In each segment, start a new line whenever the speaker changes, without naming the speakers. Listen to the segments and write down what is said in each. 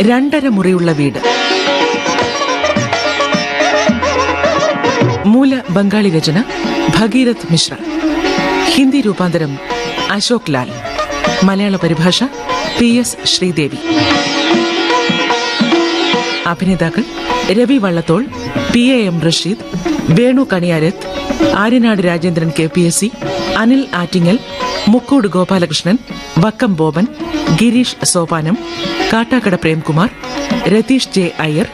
രണ്ടര മുറിയുള്ള വീട്. മൂല ബംഗാളി രചന ഭഗീരഥ് മിശ്ര. ഹിന്ദി രൂപാന്തരം അശോക് ലാൽ. മലയാള പരിഭാഷ പി എസ് ശ്രീദേവി. അഭിനേതാക്കൾ Ravi Vallathol P A M Rasheed Venu Kaniyarath Aryanad Rajendran K P S C Anil Attingal Mukkode Gopalakrishnan Vakkom Boban Gireesh Sopanam Kattakkada Premkumar Ratheesh J Iyer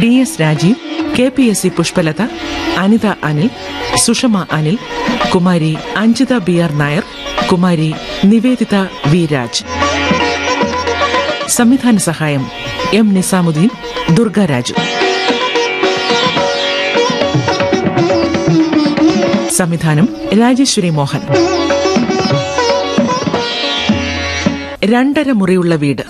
D S Rajeev K P S C Pushpalatha Anitha Anil Sushama Anil Kumari Anjitha B R Nair Kumari Niveditha V Raj. സംവിധാന സഹായം M Nizamuddin Durgaraju സംവിധാനം രാജേശ്വരി മോഹൻ. രണ്ടര മുറിയുള്ള വീട്.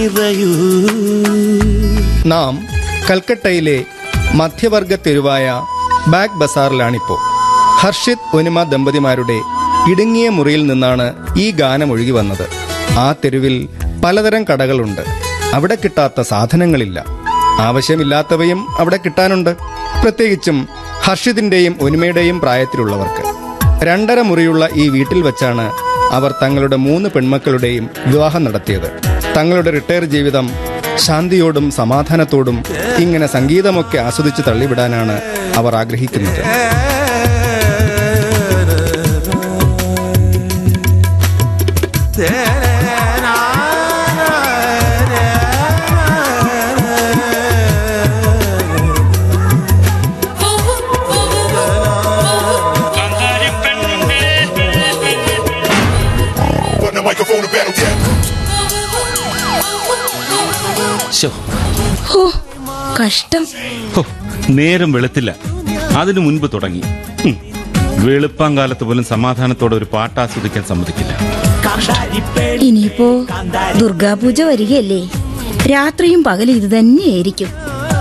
നിറയൂ.
നാം കൽക്കട്ടയിലെ മധ്യവർഗ തെരുവായ bag ബസാറിലാണിപ്പോ. Harshit ഒനിമ ദമ്പതിമാരുടെ ഇടുങ്ങിയ മുറിയിൽ നിന്നാണ് ഈ ഗാനം ഒഴുകി വന്നത്. ആ തെരുവിൽ പലതരം കടകളുണ്ട്. അവിടെ കിട്ടാത്ത സാധനങ്ങളില്ല. ആവശ്യമില്ലാത്തവയും അവിടെ കിട്ടാനുണ്ട്. പ്രത്യേകിച്ചും ഹർഷിതിന്റെയും ഒനിമയുടെയും പ്രായത്തിലുള്ളവർക്ക്. രണ്ടര മുറിയുള്ള ഈ വീട്ടിൽ വച്ചാണ് അവർ തങ്ങളുടെ മൂന്ന് പെൺമക്കളുടെയും വിവാഹം നടത്തിയത്. തങ്ങളുടെ റിട്ടയർ ജീവിതം ശാന്തിയോടും സമാധാനത്തോടും ഇങ്ങനെ സംഗീതമൊക്കെ ആസ്വദിച്ച് തള്ളിവിടാനാണ് അവർ ആഗ്രഹിക്കുന്നത്.
കഷ്ടം.
നേരം വെളുത്തില്ല. അതിനു മുൻപ് തുടങ്ങി. വെളുപ്പം കാലത്ത് പോലും സമാധാനത്തോടെ ഒരു പാട്ട് ആസ്വദിക്കാൻ സമ്മതിക്കില്ല.
ഇനിയിപ്പോ ദുർഗാപൂജ വരികയല്ലേ? രാത്രിയും പകലും ഇത് തന്നെയായിരിക്കും.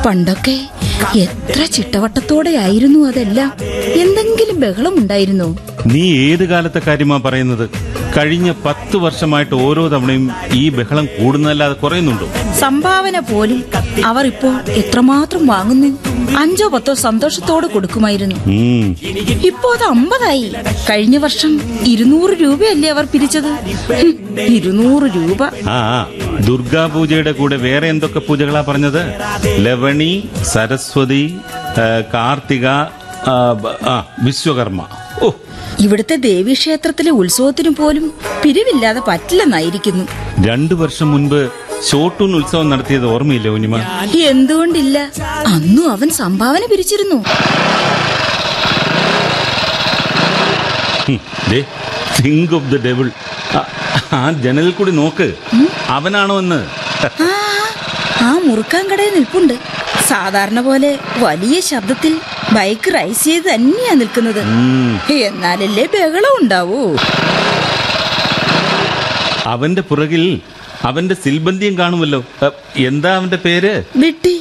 പണ്ടൊക്കെ എത്ര ചിട്ടവട്ടത്തോടെ ആയിരുന്നു അതെല്ലാം. എന്തെങ്കിലും ബഹളം ഉണ്ടായിരുന്നോ
നീ ഏത് കാലത്തെ കാര്യമാ പറയുന്നത്? കഴിഞ്ഞ പത്ത് വർഷമായിട്ട് ഓരോ തവണയും ഈ ബഹളം കൂടുന്നല്ലാതെ കുറയുന്നുണ്ടോ?
സംഭാവന പോലും അവർ ഇപ്പോൾ എത്രമാത്രം വാങ്ങുന്നു? അഞ്ചോ പത്തോ സന്തോഷത്തോടെ കൊടുക്കുമായിരുന്നു. ഇപ്പോ അത് അമ്പതായി. കഴിഞ്ഞ വർഷം ഇരുന്നൂറ് രൂപയല്ലേ അവർ പിരിച്ചത്? ഇരുന്നൂറ് രൂപ.
ആ ദുർഗാ പൂജയുടെ കൂടെ വേറെ എന്തൊക്കെ പൂജകളാ പറഞ്ഞത്? ലവണി സരസ്വതി കാർത്തിക വിശ്വകർമ്മ. ഓ.
ഇവിടുത്തെ ദേവീക്ഷേത്രത്തിലെ ഉത്സവത്തിനു പോലും പിരിവില്ലാതെ പറ്റില്ലെന്നായിരിക്കുന്നു.
രണ്ടു വർഷം മുൻപ് ഷോട്ടൂൺ ഉത്സവം നടത്തിയത് ഓർമ്മയില്ല ഉനിമ
എന്തുകൊണ്ടില്ല? അന്നും അവൻ സംഭാവന പിരിച്ചിരുന്നു.
തിങ്ക് ഓഫ് ദ ഡെവിൾ ആ ജനലിൽ കൂടി നോക്ക്. അവനാണോ എന്ന്.
ആ ആ മുറുക്കാൻ കടയിൽ നിൽപ്പുണ്ട്. സാധാരണ പോലെ വലിയ ശബ്ദത്തിൽ ബൈക്ക് റൈസ് ചെയ്ത് തന്നെയാ നിൽക്കുന്നത്. എന്നാലല്ലേ ബഹളം ഉണ്ടാവൂ?
അവന്റെ പുറകിൽ അവന്റെ സിൽബന്തിയും കാണുമല്ലോ. എന്താ അവന്റെ പേര്?
വിട്ടി.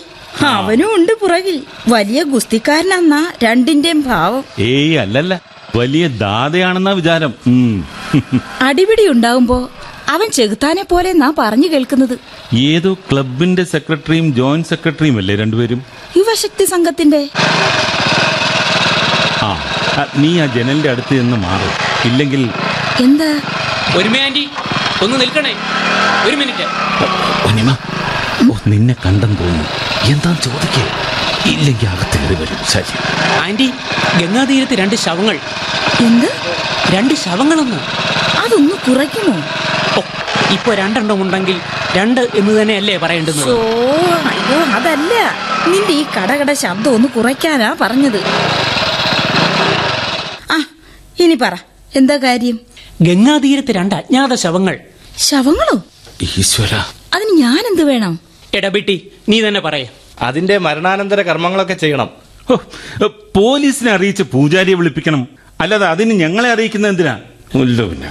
അവനും ഉണ്ട് പുറകിൽ. വലിയ ഗുസ്തിക്കാരനെന്നാ രണ്ടിന്റെയും ഭാവം.
ഏയ് അല്ലല്ല. വലിയ ദാതയാണെന്നാ വിചാരം.
അടിപിടി ഉണ്ടാവുമ്പോ അവൻ ചെകുത്താനെ പോലെ നാ പറഞ്ഞു കേൾക്കുന്നത്.
ഏതോ ക്ലബിന്റെ സെക്രട്ടറിയും ജോയിന്റ് സെക്രട്ടറിയും അല്ലേ രണ്ടുപേരും?
യുവശക്തി സംഘത്തിന്റെ.
ആ നീ ആ ജനലിന്റെ അടുത്ത് നിന്ന് മാറും. ഇല്ലെങ്കിൽ
എന്താ?
ഒരുമേ ആന്റി ഒന്ന് നിൽക്കണേ. ഒരു മിനിറ്റ്.
ഓ നിന്നെ കണ്ടെന്ന് തോന്നുന്നു. എന്താ ചോദിക്കേ? ഇല്ലെങ്കിൽ അകത്തേറി വരും. ശരി.
ആന്റി ഗംഗാതീരത്ത് രണ്ട് ശവങ്ങൾ.
എന്ത്?
രണ്ട് ശവങ്ങളൊന്ന്.
അതൊന്ന് കുറയ്ക്കുമോ?
ഇപ്പൊ രണ്ടെണ്ണം ഉണ്ടെങ്കിൽ രണ്ട് എന്ന് തന്നെയല്ലേ പറയേണ്ടത്
ഓ അയ്യോ അതല്ല. നിന്റെ ഈ കടകട ശബ്ദം ഒന്ന് കുറയ്ക്കാനാ പറഞ്ഞത്. ആ ഇനി പറ. എന്താ കാര്യം?
ഗംഗാതീരത്ത് രണ്ട് അജ്ഞാത ശവങ്ങൾ.
ശവങ്ങളോ?
ഈശ്വര.
അതിന് ഞാൻ എന്ത് വേണം
എടബിട്ടി നീ തന്നെ പറയ.
അതിന്റെ മരണാനന്തര കർമ്മങ്ങളൊക്കെ ചെയ്യണം.
പോലീസിനെ അറിയിച്ച് പൂജാരിയെ വിളിപ്പിക്കണം. അല്ലാതെ അതിന് ഞങ്ങളെ അറിയിക്കുന്ന എന്തിനാ? പിന്നെ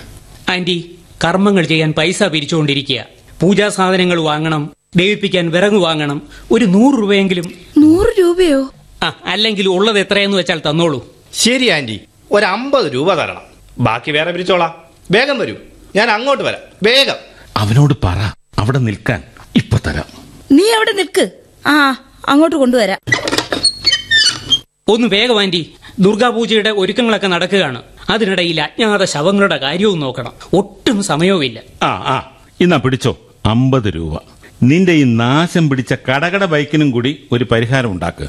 ആന്റി കർമ്മങ്ങൾ ചെയ്യാൻ പൈസ പിരിച്ചുകൊണ്ടിരിക്കുക. പൂജാ സാധനങ്ങൾ വാങ്ങണം ദയിപ്പിക്കാൻ വിറങ്ങ് വാങ്ങണം ഒരു നൂറ് രൂപയെങ്കിലും
നൂറ് രൂപയോ?
ആ അല്ലെങ്കിൽ ഉള്ളത് എത്രയെന്ന് വെച്ചാൽ തന്നോളൂ.
ശരി ആന്റി. ഒരു അമ്പത് രൂപ തരണം. ബാക്കി വേറെ പിരിച്ചോളാം. വേഗം വരൂ. ഞാൻ അങ്ങോട്ട് വരാം. വേഗം.
അവനോട് പറ. അവിടെ നിൽക്കാൻ. ഇപ്പൊ തരാം.
നീ അവിടെ നിൽക്ക്. ആ അങ്ങോട്ട് കൊണ്ടുവരാം.
ഒന്ന് വേഗം ആന്റി. ദുർഗാപൂജയുടെ ഒരുക്കങ്ങളൊക്കെ നടക്കുകയാണ്. അതിനിടയിൽ അജ്ഞാത ശവങ്ങളുടെ കാര്യവും നോക്കണം. ഒട്ടും സമയവുമില്ല.
ആ ആ എന്നാ പിടിച്ചോ. അമ്പത് രൂപ. നിന്റെ ഈ നാശം പിടിച്ച കടകട ബൈക്കിനും കൂടി ഒരു പരിഹാരം ഉണ്ടാക്ക്.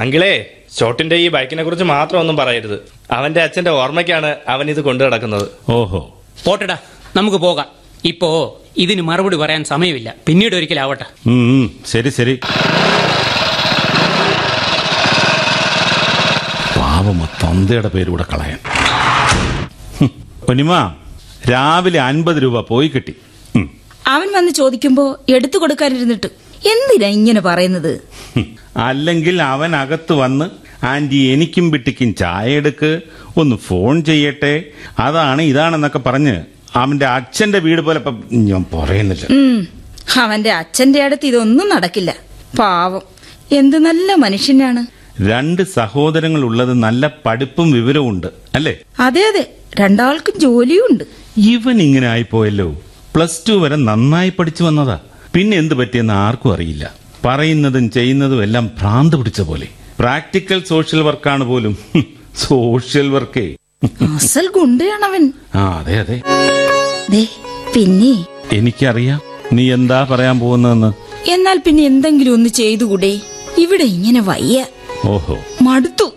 അങ്കിളേ ഷോട്ടിന്റെ ഈ ബൈക്കിനെ കുറിച്ച് മാത്രം ഒന്നും പറയരുത്. അവന്റെ അച്ഛന്റെ ഓർമ്മയ്ക്കാണ് അവൻ ഇത് കൊണ്ടു നടക്കുന്നത്.
ഓഹോ.
പോട്ടടാ നമുക്ക് പോകാം. ഇപ്പോ ഇതിന് മറുപടി പറയാൻ സമയമില്ല. പിന്നീട് ഒരിക്കലാവട്ടെ
ശരി ശരി. പാവമ തന്തയുടെ പേരൂടെ കളയാൻ. പൊന്നിമ രാവിലെ അൻപത് രൂപ പോയി കിട്ടി.
അവൻ വന്ന് ചോദിക്കുമ്പോ എടുത്തു കൊടുക്കാനിരുന്നിട്ട് എന്തിനാ ഇങ്ങനെ പറയുന്നത്?
അല്ലെങ്കിൽ അവൻ അകത്ത് വന്ന് ആന്റി എനിക്കും ബിട്ടിക്കും ചായ എടുക്ക് ഒന്ന് ഫോൺ ചെയ്യട്ടെ. അതാണ് ഇതാണെന്നൊക്കെ പറഞ്ഞ് അവന്റെ അച്ഛന്റെ വീട് പോലെ ഇപ്പം ഞാൻ പറയുന്നില്ല.
അവന്റെ അച്ഛന്റെ അടുത്ത് ഇതൊന്നും നടക്കില്ല. പാവം. എന്ത് നല്ല മനുഷ്യനാണ്.
രണ്ട് സഹോദരങ്ങൾ ഉള്ളത് നല്ല പഠിപ്പും വിവരവും ഉണ്ട് അല്ലേ?
അതെ അതെ. രണ്ടാൾക്കും ജോലിയുണ്ട്.
ഇവൻ ഇങ്ങനെ ആയിപ്പോയല്ലോ. പ്ലസ് ടു വരെ നന്നായി പഠിച്ചു വന്നതാ. പിന്നെ എന്ത് പറ്റിയെന്ന് ആർക്കും അറിയില്ല. പറയുന്നതും ചെയ്യുന്നതും എല്ലാം ഭ്രാന്ത് പിടിച്ച പോലെ. പ്രാക്ടിക്കൽ സോഷ്യൽ വർക്കാണ് പോലും. സോഷ്യൽ വർക്കേ.
അസൽ ഗുണ്ടയാണവൻ.
ആ അതെ അതെ.
പിന്നെ.
എനിക്കറിയാം. നീ എന്താ പറയാൻ പോകുന്നതെന്ന്.
എന്നാൽ പിന്നെ എന്തെങ്കിലും ഒന്ന് ചെയ്തുകൂടെ? ഇവിടെ ഇങ്ങനെ വയ്യ.
ഓഹോ.
മടുത്തു.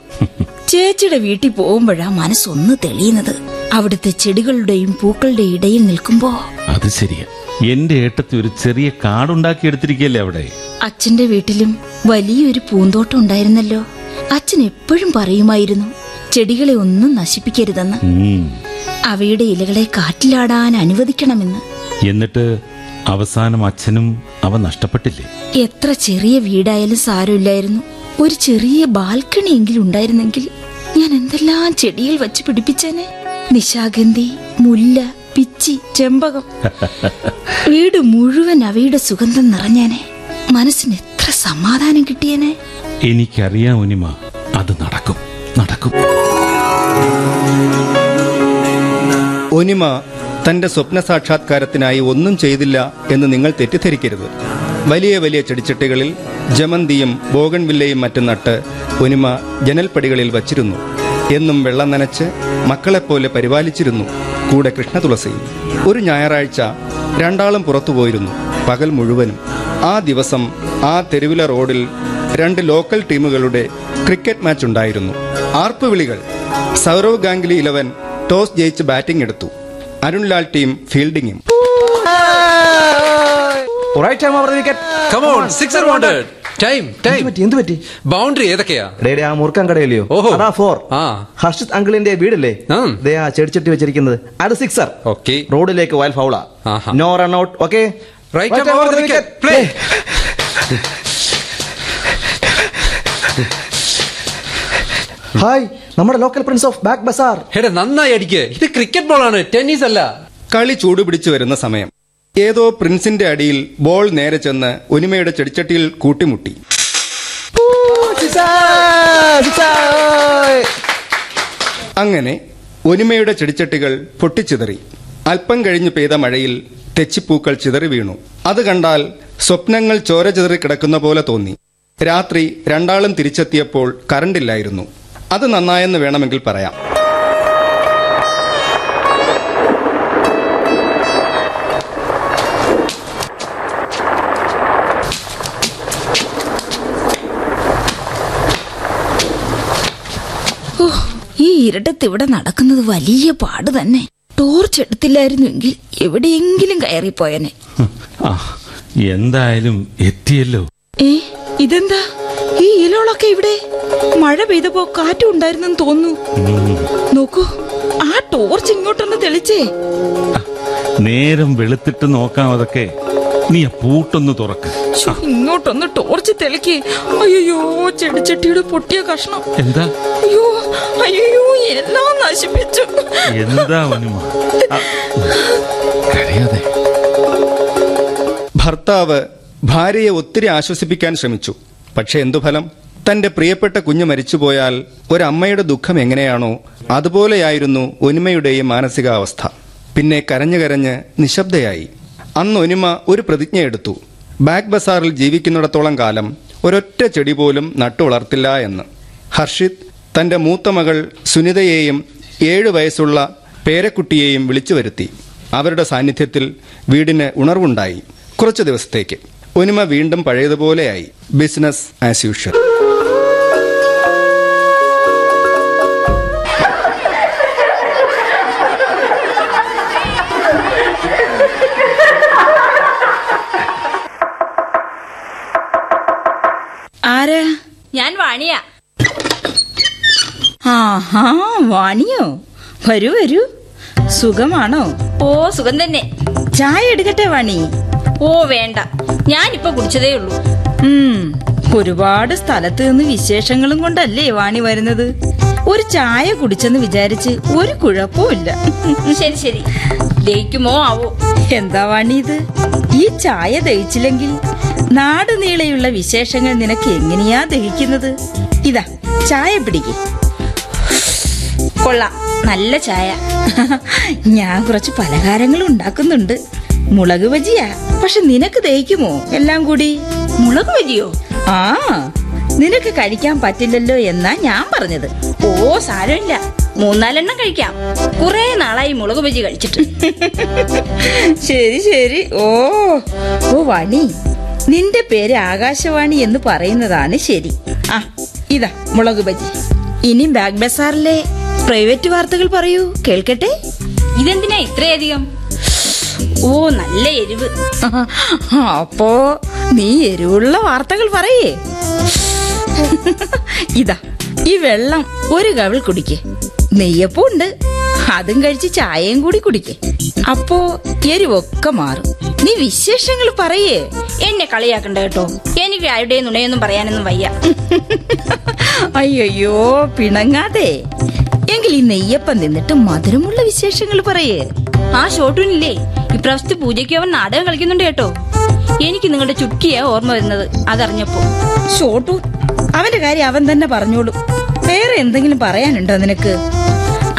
ചേച്ചിയുടെ വീട്ടിൽ പോകുമ്പോഴാ മനസ്സൊന്ന് തെളിയുന്നത്. അവിടുത്തെ ചെടികളുടെയും പൂക്കളുടെ ഇടയിൽ നിൽക്കുമ്പോ.
അത് ശരിയാ. എന്റെ ഏട്ടത്തി ഒരു ചെറിയ കാടുണ്ടാക്കി എടുത്തിരിക്കല്ലേ അവിടെ?
അച്ഛന്റെ വീട്ടിലും വലിയൊരു പൂന്തോട്ടം ഉണ്ടായിരുന്നല്ലോ. അച്ഛൻ എപ്പോഴും പറയുമായിരുന്നു ചെടികളെ ഒന്നും നശിപ്പിക്കരുതെന്ന്. അവയുടെ ഇലകളെ കാറ്റിലാടാൻ അനുവദിക്കണമെന്ന്.
എന്നിട്ട് അവസാനം അച്ഛനും അവ നഷ്ടപ്പെട്ടില്ലേ?
എത്ര ചെറിയ വീടായാലും സാരമില്ലായിരുന്നു. ഒരു ചെറിയ ബാൽക്കണി എങ്കിലും ഉണ്ടായിരുന്നെങ്കിൽ ഞാൻ എന്തെല്ലാം ചെടിയിൽ വച്ച് പിടിപ്പിച്ചേനെ? നിശാഗന്ധി മുല്ല പിച്ചി ചെമ്പകം. വീട് മുഴുവൻ അവയുടെ സുഗന്ധം നിറഞ്ഞേനെ. മനസ്സിന് എത്ര സമാധാനം കിട്ടിയേനെ?
എനിക്കറിയാം ഉനിമ അത് നടക്കും നടക്കും.
ഒനിമ തന്റെ സ്വപ്ന സാക്ഷാത്കാരത്തിനായി ഒന്നും ചെയ്തില്ല എന്ന് നിങ്ങൾ തെറ്റിദ്ധരിക്കരുത്. വലിയ വലിയ ചെടിച്ചട്ടികളിൽ ജമന്തിയും ബോഗൺവില്ലയും മറ്റും നട്ട് ഒനിമ ജനൽപ്പടികളിൽ വച്ചിരുന്നു. എന്നും വെള്ളം നനച്ച് മക്കളെപ്പോലെ പരിപാലിച്ചിരുന്നു. കൂടെ കൃഷ്ണ തുളസിയും ഒരു ഞായറാഴ്ച രണ്ടാളും പുറത്തു പോയിരുന്നു. പകൽ മുഴുവനും. ആ ദിവസം ആ തെരുവില റോഡിൽ രണ്ട് ലോക്കൽ ടീമുകളുടെ ക്രിക്കറ്റ് മാച്ച് ഉണ്ടായിരുന്നു. ആർപ്പുവിളികൾ. സൗരവ് ഗാംഗുലി ഇലവൻ ടോസ് ജയിച്ച് ബാറ്റിംഗ് എടുത്തു. Arunlal team ഫീൽഡിംഗും
right time over wicket
Come on, sixer wanted. Time, time
പറ്റി എന്ത് പറ്റി?
ബൗണ്ടറി ഏതൊക്കെയാ?
ഡേഡേ ആ മുറുക്കാൻ കടയിലെയോ
ഓഹോ.
അതാ ഫോർ
ആ.
ഹർഷിത് അങ്കിളിന്റെ വീടല്ലേ. ദേ ആ ചെടിച്ചട്ടി വെച്ചിരിക്കുന്നത്. അത് സിക്സർ
Okay.
റോഡിലേക്ക് വയൽ foul no run out okay
right time over the.
Hi നമ്മുടെ local prince of Bagh Bazar
എടാ നന്നായി അടിക്ക്. ഇത് ക്രിക്കറ്റ് ബോളാണ് ടെന്നീസ് അല്ല.
കളി ചൂടുപിടിച്ചു വരുന്ന സമയം. ഏതോ പ്രിൻസിന്റെ അടിയിൽ ബോൾ നേരെ ചെന്ന് ഒനിമയുടെ ചെടിച്ചട്ടിയിൽ കൂട്ടിമുട്ടി. അങ്ങനെ ഒനിമയുടെ ചെടിച്ചട്ടികൾ പൊട്ടിച്ചിതറി. അല്പം കഴിഞ്ഞു പെയ്ത മഴയിൽ തെച്ചിപ്പൂക്കൾ ചിതറി വീണു. അത് കണ്ടാൽ സ്വപ്നങ്ങൾ ചോര ചിതറി കിടക്കുന്ന പോലെ തോന്നി. രാത്രി രണ്ടാളും തിരിച്ചെത്തിയപ്പോൾ കറണ്ടില്ലായിരുന്നു. അത് നന്നായെന്ന് വേണമെങ്കിൽ പറയാം.
ഇരട്ടത്ത് ഇവിടെ നടക്കുന്നത് വലിയ പാട് തന്നെ. ടോർച്ച് എടുത്തില്ലായിരുന്നുവെങ്കിൽ എവിടെയെങ്കിലും കയറിപ്പോയനെ.
എന്തായാലും എത്തിയല്ലോ.
ഏ ഇതെന്താ? ഈ ഇലകളൊക്കെ ഇവിടെ? മഴ പെയ്തപ്പോ കാറ്റും ഉണ്ടായിരുന്നെന്ന് തോന്നുന്നു. നോക്കൂ ആ ടോർച്ച് ഇങ്ങോട്ടൊന്ന് തെളിച്ചേ.
നേരം വെളുത്തിട്ട് നോക്കാം അതൊക്കെ. നീ പൂട്ടൊന്ന് തുറക്ക്.
ഇങ്ങോട്ടൊന്ന് ടോർച്ച് തെളിക്കി. അയ്യോ ചെടിച്ചട്ടിയുടെ പൊട്ടിയ കഷ്ണം.
എന്താ?
അയ്യോ അയ്യോ എല്ലാം നശിപ്പിച്ചു.
എന്താ വനുമ കരയാതെ.
ഭർത്താവ് ഭാര്യയെ ഒത്തിരി ആശ്വസിപ്പിക്കാൻ ശ്രമിച്ചു. പക്ഷെ എന്തു ഫലം? തന്റെ പ്രിയപ്പെട്ട കുഞ്ഞ് മരിച്ചുപോയാൽ ഒരമ്മയുടെ ദുഃഖം എങ്ങനെയാണോ അതുപോലെയായിരുന്നു ഒനിമയുടെയും മാനസികാവസ്ഥ. പിന്നെ കരഞ്ഞു കരഞ്ഞ് നിശബ്ദയായി. അന്ന് ഒനിമ ഒരു പ്രതിജ്ഞ എടുത്തു. ബാഗ് ബസാറിൽ ജീവിക്കുന്നിടത്തോളം കാലം ഒരൊറ്റ ചെടി പോലും നട്ടു വളർത്തില്ല എന്ന്. ഹർഷിത് തന്റെ മൂത്ത മകൾ സുനിതയെയും ഏഴു വയസ്സുള്ള പേരക്കുട്ടിയെയും വിളിച്ചു വരുത്തി. അവരുടെ സാന്നിധ്യത്തിൽ വീടിന് ഉണർവുണ്ടായി. കുറച്ചു ദിവസത്തേക്ക്. ഒനിമ വീണ്ടും പഴയതുപോലെയായി. Business as usual.
ഞാൻ വാണിയാ.
ആഹാ വാണിയോ? വരൂ വരൂ. സുഖമാണോ?
ഓ സുഖം തന്നെ.
ചായ എടുക്കട്ടെ വാണി?
ഓ വേണ്ട. ഞാനിപ്പോ കുടിച്ചതേ ഉള്ളൂ.
ഒരുപാട് സ്ഥലത്ത് നിന്ന് വിശേഷങ്ങളും കൊണ്ടല്ലേ വാണി വരുന്നത്? ഒരു ചായ കുടിച്ചെന്ന് വിചാരിച്ച് ഒരു കുഴപ്പമില്ല
ശരി ശരി. ദഹിക്കുമോ? ആവോ.
എന്താ വാണി ഇത്? ഈ ചായ ദഹിച്ചില്ലെങ്കിൽ നാട് നീളെയുള്ള വിശേഷങ്ങൾ നിനക്ക് എങ്ങനെയാ ദഹിക്കുന്നത്? ഇതാ ചായ പിടിക്ക്.
കൊള്ളാം നല്ല ചായ.
ഞാൻ കുറച്ച് പലഹാരങ്ങൾ ഉണ്ടാക്കുന്നുണ്ട്. മുളക് ബജിയാ പക്ഷെ നിനക്ക് ദഹിക്കുമോ? എല്ലാം കൂടി.
മുളക് ബജിയോ?
ആ നിനക്ക് കഴിക്കാൻ പറ്റില്ലല്ലോ എന്നാ ഞാൻ പറഞ്ഞത്.
ഓ സാരമില്ല. മൂന്നാലെണ്ണം കഴിക്കാം. കുറെ നാളായി മുളക് ബജി കഴിച്ചിട്ട്.
ശരി ശരി. ഓ. ഓ വാണി നിന്റെ പേര് ആകാശവാണി എന്ന് പറയുന്നതാണ് ശരി. ആ ഇതാ മുളക് ബജി. ഇനി ബാഗ് ബസാറിലെ പ്രൈവറ്റ് വാർത്തകൾ പറയൂ കേൾക്കട്ടെ?
ഇതെന്തിനാ ഇത്രയധികം? ഓ നല്ല എരിവ്.
അപ്പോ നീ എരിവുള്ള വാർത്തകൾ പറയേ. ഇതാ ഈ വെള്ളം ഒരു കവിൾ കുടിക്കേ. നെയ്യപ്പം ഉണ്ട്. അതും കഴിച്ച് ചായയും കൂടി കുടിക്കേ. അപ്പോ എരിവൊക്കെ മാറും. നീ വിശേഷങ്ങൾ പറയേ.
എന്നെ കളിയാക്കണ്ട കേട്ടോ. എനിക്ക് ആരുടെയും നുണയൊന്നും പറയാനൊന്നും വയ്യ.
അയ്യോ പിണങ്ങാതെ. എങ്കിൽ ഈ നെയ്യപ്പം നിന്നിട്ട് മധുരമുള്ള വിശേഷങ്ങൾ പറയേ.
ആ ഷോട്ടൂനില്ലേ ഇപ്രാവശ്യത്തെ പൂജയ്ക്ക് അവൻ നാടകം കളിക്കുന്നുണ്ട് കേട്ടോ. എനിക്ക് നിങ്ങളുടെ ചുക്കിയാ ഓർമ്മ വരുന്നത് അതറിഞ്ഞപ്പോ.
ഷോട്ടു അവന്റെ കാര്യം അവൻ തന്നെ പറഞ്ഞോളൂ. വേറെ എന്തെങ്കിലും പറയാനുണ്ടോ നിനക്ക്?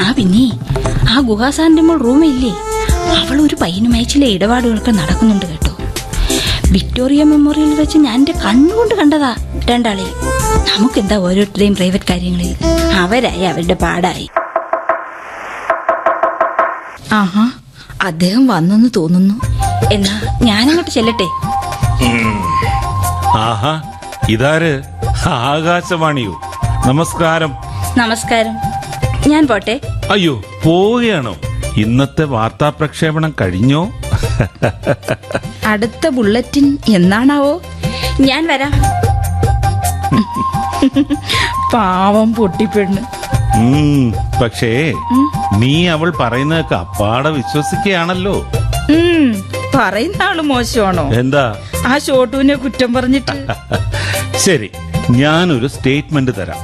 ആ പിന്നെ ആ ഗുഹാസാന്റെ മോൾ റൂമില്ലേ? അവൾ ഒരു പയ്യനുമായി ചില ഇടപാടുകളൊക്കെ നടക്കുന്നുണ്ട് കേട്ടോ. വിക്ടോറിയ മെമ്മോറിയൽ വെച്ച് ഞാൻ എന്റെ കണ്ണുകൊണ്ട് കണ്ടതാ രണ്ടാളിൽ നമുക്കെന്താ ഓരോരുത്തരുടെയും പ്രൈവറ്റ് കാര്യങ്ങളിൽ? അവരായി അവരുടെ പാടായി.
ആഹാ അദ്ദേഹം വന്നെന്ന് തോന്നുന്നു.
എന്നാ ഞാനങ്ങോട്ട് ചെല്ലട്ടെ?
ആഹാ ഇതാര്? ആകാശവാണിയോ. നമസ്കാരം.
നമസ്കാരം. ഞാൻ പോട്ടെ.
അയ്യോ പോവുകയാണോ? ഇന്നത്തെ വാർത്താ പ്രക്ഷേപണം കഴിഞ്ഞോ?
അടുത്ത ബുള്ളറ്റിൻ എന്നാണാവോ?
ഞാൻ വരാം.
പാവം പൊട്ടിപ്പെണ്ണ്
പക്ഷേ നീ അവൾ പറയുന്നതൊക്കെ അപ്പാടെ വിശ്വസിക്കുകയാണല്ലോ.
പറയുന്ന ആൾ മോശമാണോ?
എന്താ?
ആ ഷോട്ടുവിനെ കുറ്റം പറഞ്ഞിട്ട്.
ശരി ഞാനൊരു സ്റ്റേറ്റ്മെന്റ് തരാം.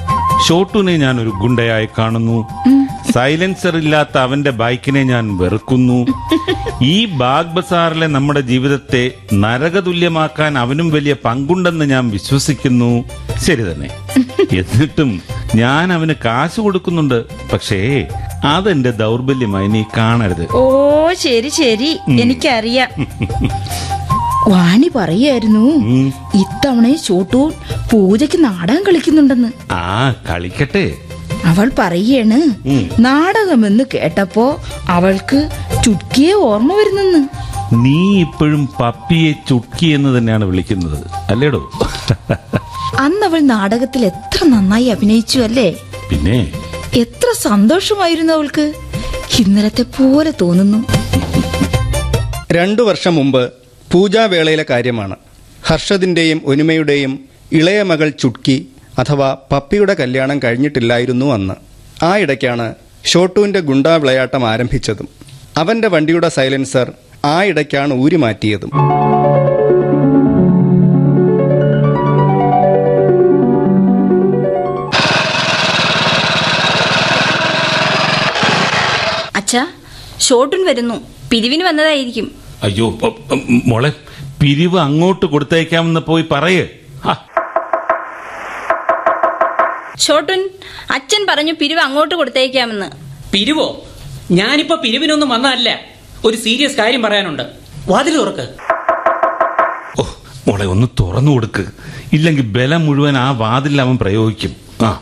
ഷോട്ടുവിനെ ഞാൻ ഒരു ഗുണ്ടയായി കാണുന്നു. സൈലൻസർ ഇല്ലാത്ത അവന്റെ ബൈക്കിനെ ഞാൻ വെറുക്കുന്നു. ഈ ബാഗ് ബസാറിലെ നമ്മുടെ ജീവിതത്തെ നരകതുല്യമാക്കാൻ അവനും വലിയ പങ്കുണ്ടെന്ന് ഞാൻ വിശ്വസിക്കുന്നു. ശരി തന്നെ. എന്നിട്ടും ഞാൻ അവന് കാശ് കൊടുക്കുന്നുണ്ട്. പക്ഷേ അതെന്റെ ദൗർബല്യമായി നീ കാണരുത്.
ഓ ശരി ശരി. എനിക്കറിയാം. വാണി പറയായിരുന്നു. ഇത്തവണ ചോട്ടൂർ പൂജയ്ക്ക് നാടകം കളിക്കുന്നുണ്ടെന്ന്.
ആ കളിക്കട്ടെ.
അവൾ പറയാണ്
നാടകം
നാടകമെന്ന് കേട്ടപ്പോ അവൾക്ക് ചുട്കിയെ ഓർമ്മ വരുന്നെന്ന്.
നീ ഇപ്പോഴും പപ്പിയെ ചുട്ക്കി എന്ന് തന്നെയാണ് വിളിക്കുന്നത് അല്ലേടോ?
അന്ന് അവൾ നാടകത്തിൽ എത്ര നന്നായി അഭിനയിച്ചു അല്ലേ?
പിന്നെ?
എത്ര സന്തോഷമായിരുന്നു അവൾക്ക്. ഇന്നലത്തെ പോലെ തോന്നുന്നു.
രണ്ടു വർഷം മുമ്പ് പൂജാവേളയിലെ കാര്യമാണ്. ഹർഷദിന്റെയും ഒനിമയുടെയും ഇളയ മകൾ ചുട്കി അഥവാ പപ്പിയുടെ കല്യാണം കഴിഞ്ഞിട്ടില്ലായിരുന്നു അന്ന്. ആ ഇടയ്ക്കാണ് ഷോട്ടുവിന്റെ ഗുണ്ടാ വിളയാട്ടം ആരംഭിച്ചതും. അവന്റെ വണ്ടിയുടെ സൈലൻസർ ആ ഇടയ്ക്കാണ് ഊരി മാറ്റിയതും.
അച്ഛാ ഷോട്ടുൻ വരുന്നു. പിരിവിന് വന്നതായിരിക്കും.
അയ്യോ മോളെ പിരിവ് അങ്ങോട്ട് കൊടുത്തേക്കാമെന്ന് പോയി പറയേ.
ഷോട്ടുൻ അച്ഛൻ പറഞ്ഞു പിരിവ് അങ്ങോട്ട് കൊടുത്തേക്കാമെന്ന്.
പിരിവോ? ഞാനിപ്പോ പിരിവിനൊന്നും വന്നതല്ല. ഒരു സീരിയസ് കാര്യം പറയാനുണ്ട്. വാതിൽ തുറക്ക്.
ഓ മോളെ ഒന്ന് തുറന്നു കൊടുക്ക്. ഇല്ലെങ്കിൽ ബലം മുഴുവൻ ആ വാതിൽ അവൻ പ്രയോഗിക്കും. ആ.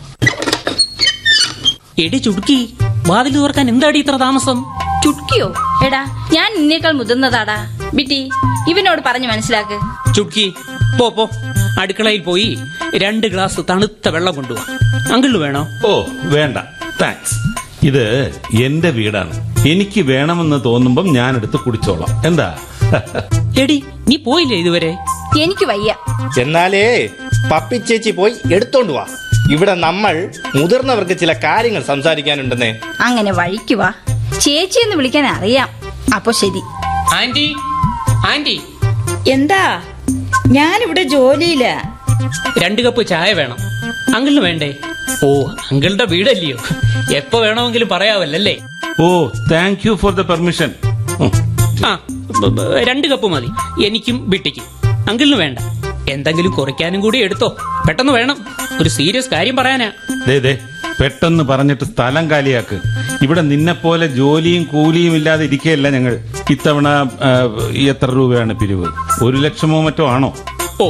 എടി ചുടുക്കി വാതിൽ തുറക്കാൻ എന്താടി ഇത്ര താമസം?
ചുട്കിയോ എടാ ഞാൻ നിന്നേക്കാൾ മുതിർന്നതാടാ. ബിറ്റി ഇവനോട് പറഞ്ഞു മനസ്സിലാക്ക്.
ചുടുക്കി പോ പോ. അടുക്കളയിൽ പോയി രണ്ട് ഗ്ലാസ് തണുത്ത വെള്ളം കൊണ്ടുവാ അങ്കിളിന് വേണോ?
ഓ വേണ്ട. താങ്ക്സ് ഇത് എന്റെ വീടാണ്. എനിക്ക് വേണമെന്ന് തോന്നുമ്പം ഞാൻ എടുത്ത് കുടിച്ചോളാം. എന്താ?
എടി നീ പോയില്ലേ ഇതുവരെ?
എനിക്ക് വയ്യ.
എന്നാലേ പപ്പി ചേച്ചി പോയി എടുത്തോണ്ട് വാ. ഇവിടെ നമ്മൾ മുതിർന്നവർക്ക് ചില കാര്യങ്ങൾ സംസാരിക്കാനുണ്ടെന്നേ.
അങ്ങനെ വഴിക്ക് വാ. ചേച്ചി എന്ന് വിളിക്കാൻ അറിയാം. അപ്പൊ ശരി.
Aunty aunty.
എന്താ? ഞാനിവിടെ ജോലിയില്ല
രണ്ട് കപ്പ് ചായ വേണം. അങ്കിളിന് വേണ്ടേ? ഓ അങ്കിളുടെ വീടല്ലയോ? എപ്പോ വേണമെങ്കിലും പറയാവല്ലേ
ഓ thank you for the permission
ആ രണ്ട് കപ്പ് മതി. എനിക്കും ബിട്ടിക്കും അങ്കിളിന് വേണ്ട. എന്തെങ്കിലും കുറയ്ക്കാനും കൂടി എടുത്തോ. പെട്ടെന്ന് വേണം. ഒരു സീരിയസ് കാര്യം പറയാനാ.
ദേ ദേ പെട്ടെന്ന് പറഞ്ഞിട്ട് സ്ഥലം കാലിയാക്ക്. ഇവിടെ നിന്നെ പോലെ ജോലിയും കൂലിയും ഇല്ലാതെ ഇരിക്കുകയല്ല ഞങ്ങൾ. ഇത്തവണ എത്ര രൂപയാണ് പിരിവ്? ഒരു ലക്ഷമോ മറ്റോ ആണോ?
ഓ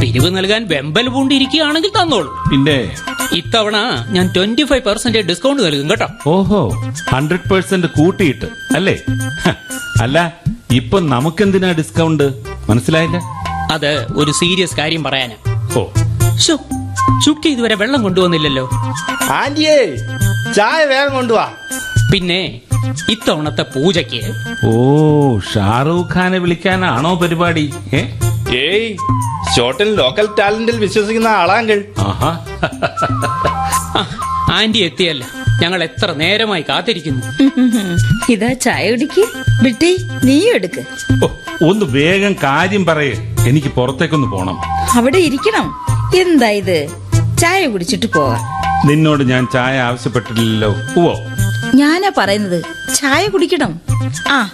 പിരിവ് നൽകാൻ വെമ്പൽ പൂണ്ടിരിക്കുകയാണെങ്കിൽ തന്നോളൂ.
പിന്നെ?
ഇത്തവണ ഞാൻ ട്വന്റി ഫൈവ് പെർസെന്റ് ഡിസ്കൗണ്ട് നൽകും കേട്ടോ.
ഓഹോ ഹൺഡ്രഡ് പെർസെന്റ് കൂട്ടിയിട്ട് അല്ലേ? അല്ല ഇപ്പൊ നമുക്കെന്തിനാ ഡിസ്കൗണ്ട് മനസ്സിലായില്ല?
അത് ഒരു സീരിയസ് കാര്യം പറയാനാ.
ഓ.
ചുട്ടി ഇതുവരെ വെള്ളം കൊണ്ടുവന്നില്ലല്ലോ.
ആന്റിയേ ചായ വേഗം കൊണ്ടുവാ.
പിന്നെ ഇത്തവണത്തെ പൂജയ്ക്ക്
ഓ ഷാറൂഖ് ഖാനെ വിളിക്കാനാണോ പരിപാടി ഏ?
ഏയ് ഷോട്ടിൽ ലോക്കൽ ടാലന്റിൽ വിശ്വസിക്കുന്ന ആളാങ്കൾ
ആഹാ.
ആന്റി എത്തിയല്ല. ഞങ്ങൾ എത്ര നേരമായി കാത്തിരിക്കുന്നു.
ഇതാ ചായ കുടിക്ക്. ബിട്ടി നീയും എടുക്ക്.
ഓ, ഒന്ന് വേഗം കാര്യം പറയേ. എനിക്ക് പുറത്തേക്കൊന്ന് പോണം.
അവിടെ ഇരിക്കണം. എന്താ ഇത്? ചായ കുടിച്ചിട്ട് പോവാ
നിന്നോട് ഞാൻ ചായ ആവശ്യപ്പെട്ടിട്ടില്ലല്ലോ. പോവോ
ഞാനാ പറയുന്നത്. ചായ കുടിക്കണം. ആ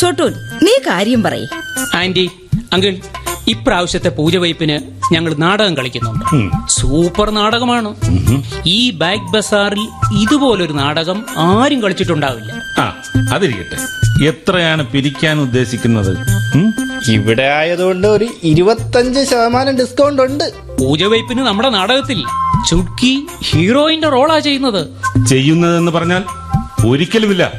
ഷോട്ടൂൻ നീ കാര്യം പറയ്.
ആന്റി അങ്കിൾ ഇപ്രാവശ്യത്തെ പൂജ വയ്പ്പിന് ഞങ്ങൾ നാടകം കളിക്കുന്നുണ്ട്. സൂപ്പർ നാടകമാണ്. ഈ ബാഗ് ബസാറിൽ ഇതുപോലൊരു നാടകം ആരും കളിച്ചിട്ടുണ്ടാവില്ല.
ആ അതിരിക്കട്ടെ. എത്രയാണ് പിരിക്കാൻ ഉദ്ദേശിക്കുന്നത്?
ഇവിടെ ആയതുകൊണ്ട് ഒരു ഇരുപത്തഞ്ച് ശതമാനം ഡിസ്കൗണ്ട് ഉണ്ട്.
പൂജ വൈപ്പിന് നമ്മുടെ നാടകത്തിൽ ചുട്കി ഹീറോയിന്റെ റോളാ ചെയ്യുന്നത്.
ചെയ്യുന്നതെന്ന് പറഞ്ഞാൽ ഒരിക്കലുമില്ല.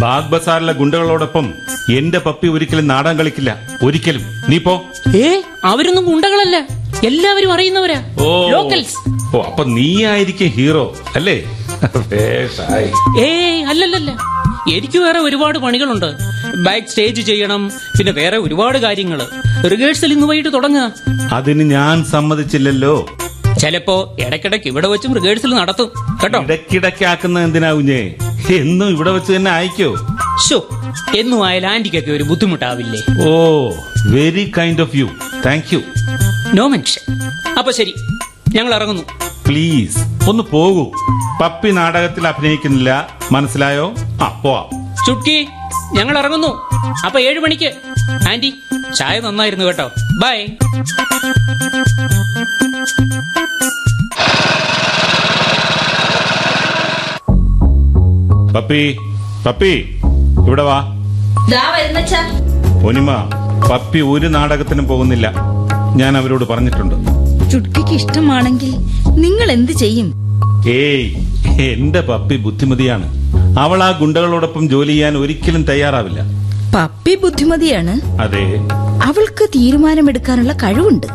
ബാഗ് ബസാറിലെ ഗുണ്ടകളോടൊപ്പം എന്റെ പപ്പി ഒരിക്കലും നാടകം കളിക്കില്ല. ഒരിക്കലും. നീ പോ.
ഏ അവരൊന്നും ഗുണ്ടകളല്ല. എല്ലാവരും അറിയുന്നവരാ.
ഓ.
ലോക്കൽസ്
ഓ അപ്പൊ നീ ആയിരിക്കും ഹീറോ അല്ലേ.
ഏയ് അല്ലല്ലല്ല. എനിക്ക് വേറെ ഒരുപാട് പണികളുണ്ട്. ബാക്ക് സ്റ്റേജ് ചെയ്യണം പിന്നെ വേറെ ഒരുപാട് കാര്യങ്ങൾ റിഹേഴ്സൽ ഇന്ന് വൈകിട്ട് തുടങ്ങുക.
അതിന് ഞാൻ സമ്മതിച്ചില്ലല്ലോ.
ചിലപ്പോ ഇടക്കിടക്ക് ഇവിടെ വെച്ചും റിഹേഴ്സൽ നടത്തും. കേട്ടോ?
ഇടയ്ക്കിടയ്ക്കാക്കുന്ന എന്തിനാ കുഞ്ഞേ? എന്നും ഇവിടെ വെച്ച് തന്നെ അയക്കോ?
ഷോ എന്നും ആയാലും ആന്റിക്കൊക്കെ ഒരു ബുദ്ധിമുട്ടാവില്ലേ?
ഓ very kind of you thank you
no mention അപ്പൊ ശരി. ഞങ്ങൾ ഇറങ്ങുന്നു
പ്ലീസ് ഒന്ന് പോകൂ. പപ്പി നാടകത്തിൽ അഭിനയിക്കുന്നില്ല. മനസ്സിലായോ? ആ പോവാം.
ചുട്ടി ഞങ്ങൾ ഇറങ്ങുന്നു അപ്പൊ ഏഴു മണിക്ക്. ആന്റി ചായ നന്നായിരുന്നു കേട്ടോ. ബൈ
പപ്പി പപ്പി ഇവിടെ വാ.
ദാ വരുന്നച്ചാ.
ഒനിമ പപ്പി ഒരു നാടകത്തിനും പോകുന്നില്ല. ഞാൻ അവരോട് പറഞ്ഞിട്ടുണ്ട്.
ചുട്കിക്ക് ഇഷ്ടമാണെങ്കിൽ നിങ്ങൾ എന്ത് ചെയ്യും?
ഏയ് എന്റെ പപ്പി ബുദ്ധിമതിയാണ്. അവൾ ആ ഗുണ്ടകളോടൊപ്പം ജോലി ചെയ്യാൻ ഒരിക്കലും തയ്യാറാവില്ല.
പപ്പി ബുദ്ധിമതിയാണ്?
അതെ.
അവൾക്ക് തീരുമാനമെടുക്കാനുള്ള കഴിവുണ്ട്.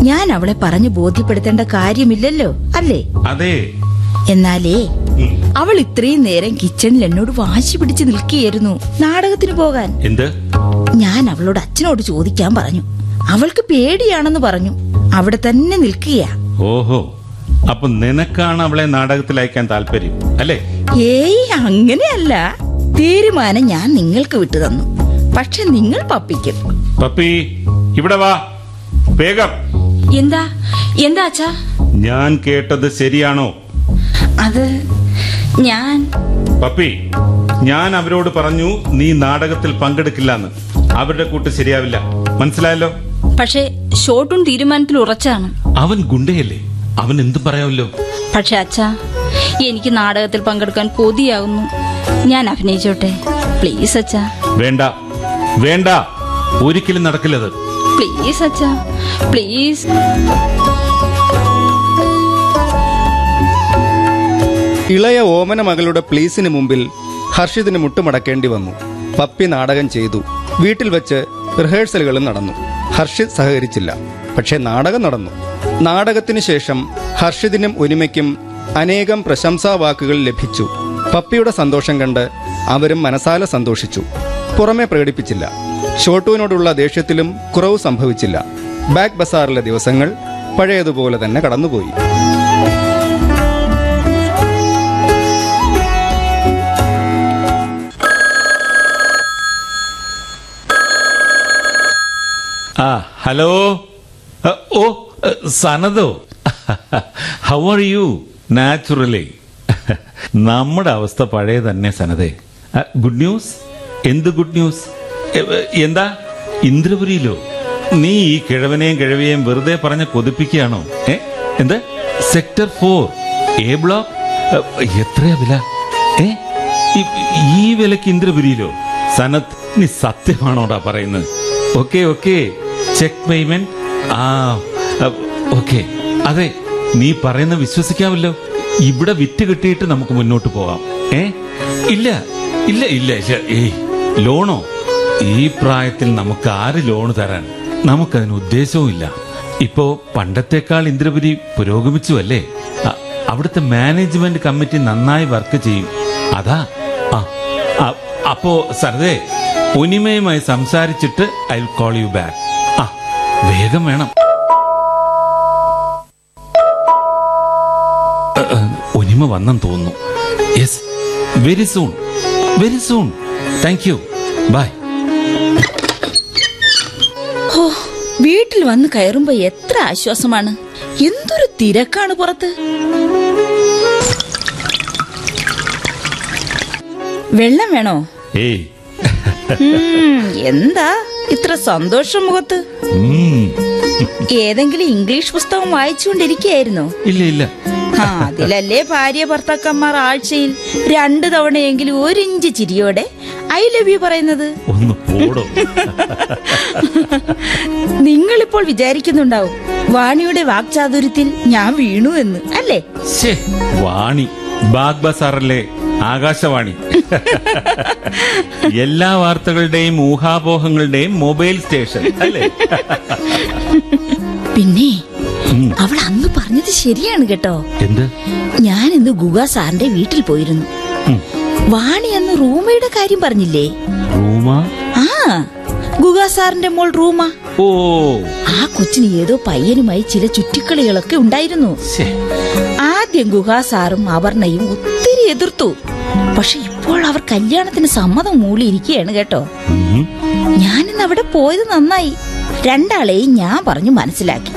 ഞാൻ അവളെ പറഞ്ഞു ബോധ്യപ്പെടുത്തേണ്ട കാര്യമില്ലല്ലോ അല്ലേ?
അതെ.
എന്നാലേ അവൾ ഇത്രയും നേരം കിച്ചണിൽ എന്നോട് വാശി പിടിച്ച് നിൽക്കുകയായിരുന്നു. നാടകത്തിന് പോകാൻ.
എന്ത്?
ഞാൻ അവളോട് അച്ഛനോട് ചോദിക്കാൻ പറഞ്ഞു. അവൾക്ക് പേടിയാണെന്ന് പറഞ്ഞു. അവിടെ തന്നെ നിൽക്കുകയാ.
ഓഹോ അപ്പൊ നിനക്കാണ് അവളെ നാടകത്തിൽ അയക്കാൻ താല്പര്യം അല്ലേ?
ഏയ് അങ്ങനെയല്ല. തീരുമാനം ഞാൻ നിങ്ങൾക്ക് വിട്ടു തന്നു പക്ഷെ നിങ്ങൾ പപ്പിക്കും.
പപ്പി ഇവിടെ വാ. വേഗം.
എന്താ? എന്താ അച്ഛാ?
ഞാൻ കേട്ടത് ശരിയാണോ?
അത് ഞാൻ.
പപ്പി ഞാൻ അവരോട് പറഞ്ഞു നീ നാടകത്തിൽ പങ്കെടുക്കില്ലെന്ന്. അവരുടെ കൂട്ട് ശരിയാവില്ല. മനസ്സിലായല്ലോ?
പക്ഷേ ഷോട്ടും തീരുമാനത്തിൽ ഉറച്ചാണ്.
അവൻ ഗുണ്ടയല്ലേ? അവൻ എന്തും പറയാമല്ലോ?
പക്ഷെ അച്ഛാ എനിക്ക് നാടകത്തിൽ പങ്കെടുക്കാൻ കൊതിയാവുന്നു. ഞാൻ അഭിനയിച്ചോട്ടെ. പ്ലീസ് അച്ഛാ.
വേണ്ട വേണ്ട. ഒരിക്കലും നടക്കില്ലത്.
പ്ലീസ് അച്ഛാ പ്ലീസ്.
ഇളയ ഓമന മകളുടെ പ്ലീസിന് മുമ്പിൽ ഹർഷിതിന് മുട്ടുമടക്കേണ്ടി വന്നു. പപ്പി നാടകം ചെയ്തു. വീട്ടിൽ വെച്ച് റിഹേഴ്സലുകളും നടന്നു. ഹർഷിത് സഹകരിച്ചില്ല. പക്ഷേ നാടകം നടന്നു. നാടകത്തിന് ശേഷം ഹർഷിതിനും ഉനിമയ്ക്കും അനേകം പ്രശംസാ വാക്കുകൾ ലഭിച്ചു. പപ്പിയുടെ സന്തോഷം കണ്ട് അവരും മനസാല സന്തോഷിച്ചു. പുറമെ പ്രകടിപ്പിച്ചില്ല. ഷോട്ടുവിനോടുള്ള ദേഷ്യത്തിലും കുറവ് സംഭവിച്ചില്ല. ബാക്ക് ബസാറിലെ ദിവസങ്ങൾ പഴയതുപോലെ തന്നെ കടന്നുപോയി.
ആ ഹലോ. ഓ സനതോ. ഹൗ ആർ യു നാച്ചുറലി നമ്മുടെ അവസ്ഥ പഴയ തന്നെ സനതേ. ഗുഡ് ന്യൂസ് എന്ത് ഗുഡ് ന്യൂസ് എന്താ? ഇന്ദ്രപുരിയിലോ? നീ ഈ കിഴവനെയും കിഴവിയെയും വെറുതെ പറഞ്ഞ് കൊതിപ്പിക്കുകയാണോ? ഏ എന്ത്? സെക്ടർ ഫോർ എ ബ്ലോക്ക് എത്ര എത്രയാ വില? ഏ ഈ വിലക്ക് ഇന്ദ്രപുരിയിലോ? സനത് നീ സത്യമാണോടാ പറയുന്നത്? ഓക്കെ ഓക്കെ ചെക്ക് പേയ്മെന്റ് ആ ഓക്കെ അതെ നീ പറയുന്ന വിശ്വസിക്കാമല്ലോ. ഇവിടെ വിറ്റ് കിട്ടിയിട്ട് നമുക്ക് മുന്നോട്ട് പോകാം ഏ? ഇല്ല ഇല്ല ഇല്ല ഇല്ല. ഏയ് ലോണോ? ഈ പ്രായത്തിൽ നമുക്ക് ആര് ലോണ് തരാൻ? നമുക്കതിന് ഉദ്ദേശവും ഇല്ല. ഇപ്പോ പണ്ടത്തെക്കാൾ ഇന്ദ്രപുരി പുരോഗമിച്ചു അല്ലേ? അവിടുത്തെ മാനേജ്മെന്റ് കമ്മിറ്റി നന്നായി വർക്ക് ചെയ്യും. അതാ അപ്പോ സർദേ ഉനിമയുമായി സംസാരിച്ചിട്ട് ഐ കോൾ യു ബാക്ക്. വേഗം വേണം. ഒനിമ വന്നെന്ന് തോന്നുന്നു. Yes very soon very soon thank you bye
ഹോ വീട്ടിൽ വന്ന് കയറുമ്പോ എത്ര ആശ്വാസമാണ്. എന്തൊരു തിരക്കാണ് പുറത്ത്. വെള്ളം വേണോ?
ഏയ്.
എന്താ? ഇത്ര സന്തോഷം മുഖത്ത്. ഏതെങ്കിലും ഇംഗ്ലീഷ് പുസ്തകം വായിച്ചുകൊണ്ടിരിക്കുകയായിരുന്നു?
ഇല്ല ഇല്ല.
അതിലല്ലേ ഭാര്യ ഭർത്താക്കന്മാർ ആഴ്ചയിൽ രണ്ടു തവണയെങ്കിലും ഒരു ഇഞ്ച് ചിരിയോടെ ഐ ലവ് യു പറയുന്നത്? നിങ്ങളിപ്പോൾ വിചാരിക്കുന്നുണ്ടാവും വാണിയുടെ വാക്ചാതുര്യത്തിൽ ഞാൻ വീണു എന്ന് അല്ലേ?
വാണി. ബാഗ് ആകാശവാണി. എല്ലാ വാർത്തകളുടെയും ഊഹാപോഹങ്ങളുടെയും മൊബൈൽ സ്റ്റേഷൻ അല്ലേ?
പിന്നെ അവൾ അന്ന് പറഞ്ഞത് ശരിയാണ് കേട്ടോ.
എന്ത്?
ഞാൻ ഇന്ന് ഗുഗ സാറിന്റെ വീട്ടിൽ പോയിരുന്നു. വാണി അന്ന് റൂമയുടെ കാര്യം പറഞ്ഞില്ലേ?
റൂമ?
ആ ഗുഗ സാറിന്റെ മോൾ റൂമ.
ഓ.
ആ കൊച്ചിന് ഏതോ പയ്യനുമായി ചില ചുറ്റിക്കളികളൊക്കെ ഉണ്ടായിരുന്നു. ആദ്യം ഗുഹാ സാറും അപർണയും ഒത്തിരി എതിർത്തു. പക്ഷെ ഇപ്പോൾ അവർ കല്യാണത്തിന് സമ്മതം മൂളിയിരിക്കുകയാണ് കേട്ടോ. ഞാനിന്ന് അവിടെ പോയത് നന്നായി. രണ്ടാളെയും ഞാൻ പറഞ്ഞു മനസ്സിലാക്കി.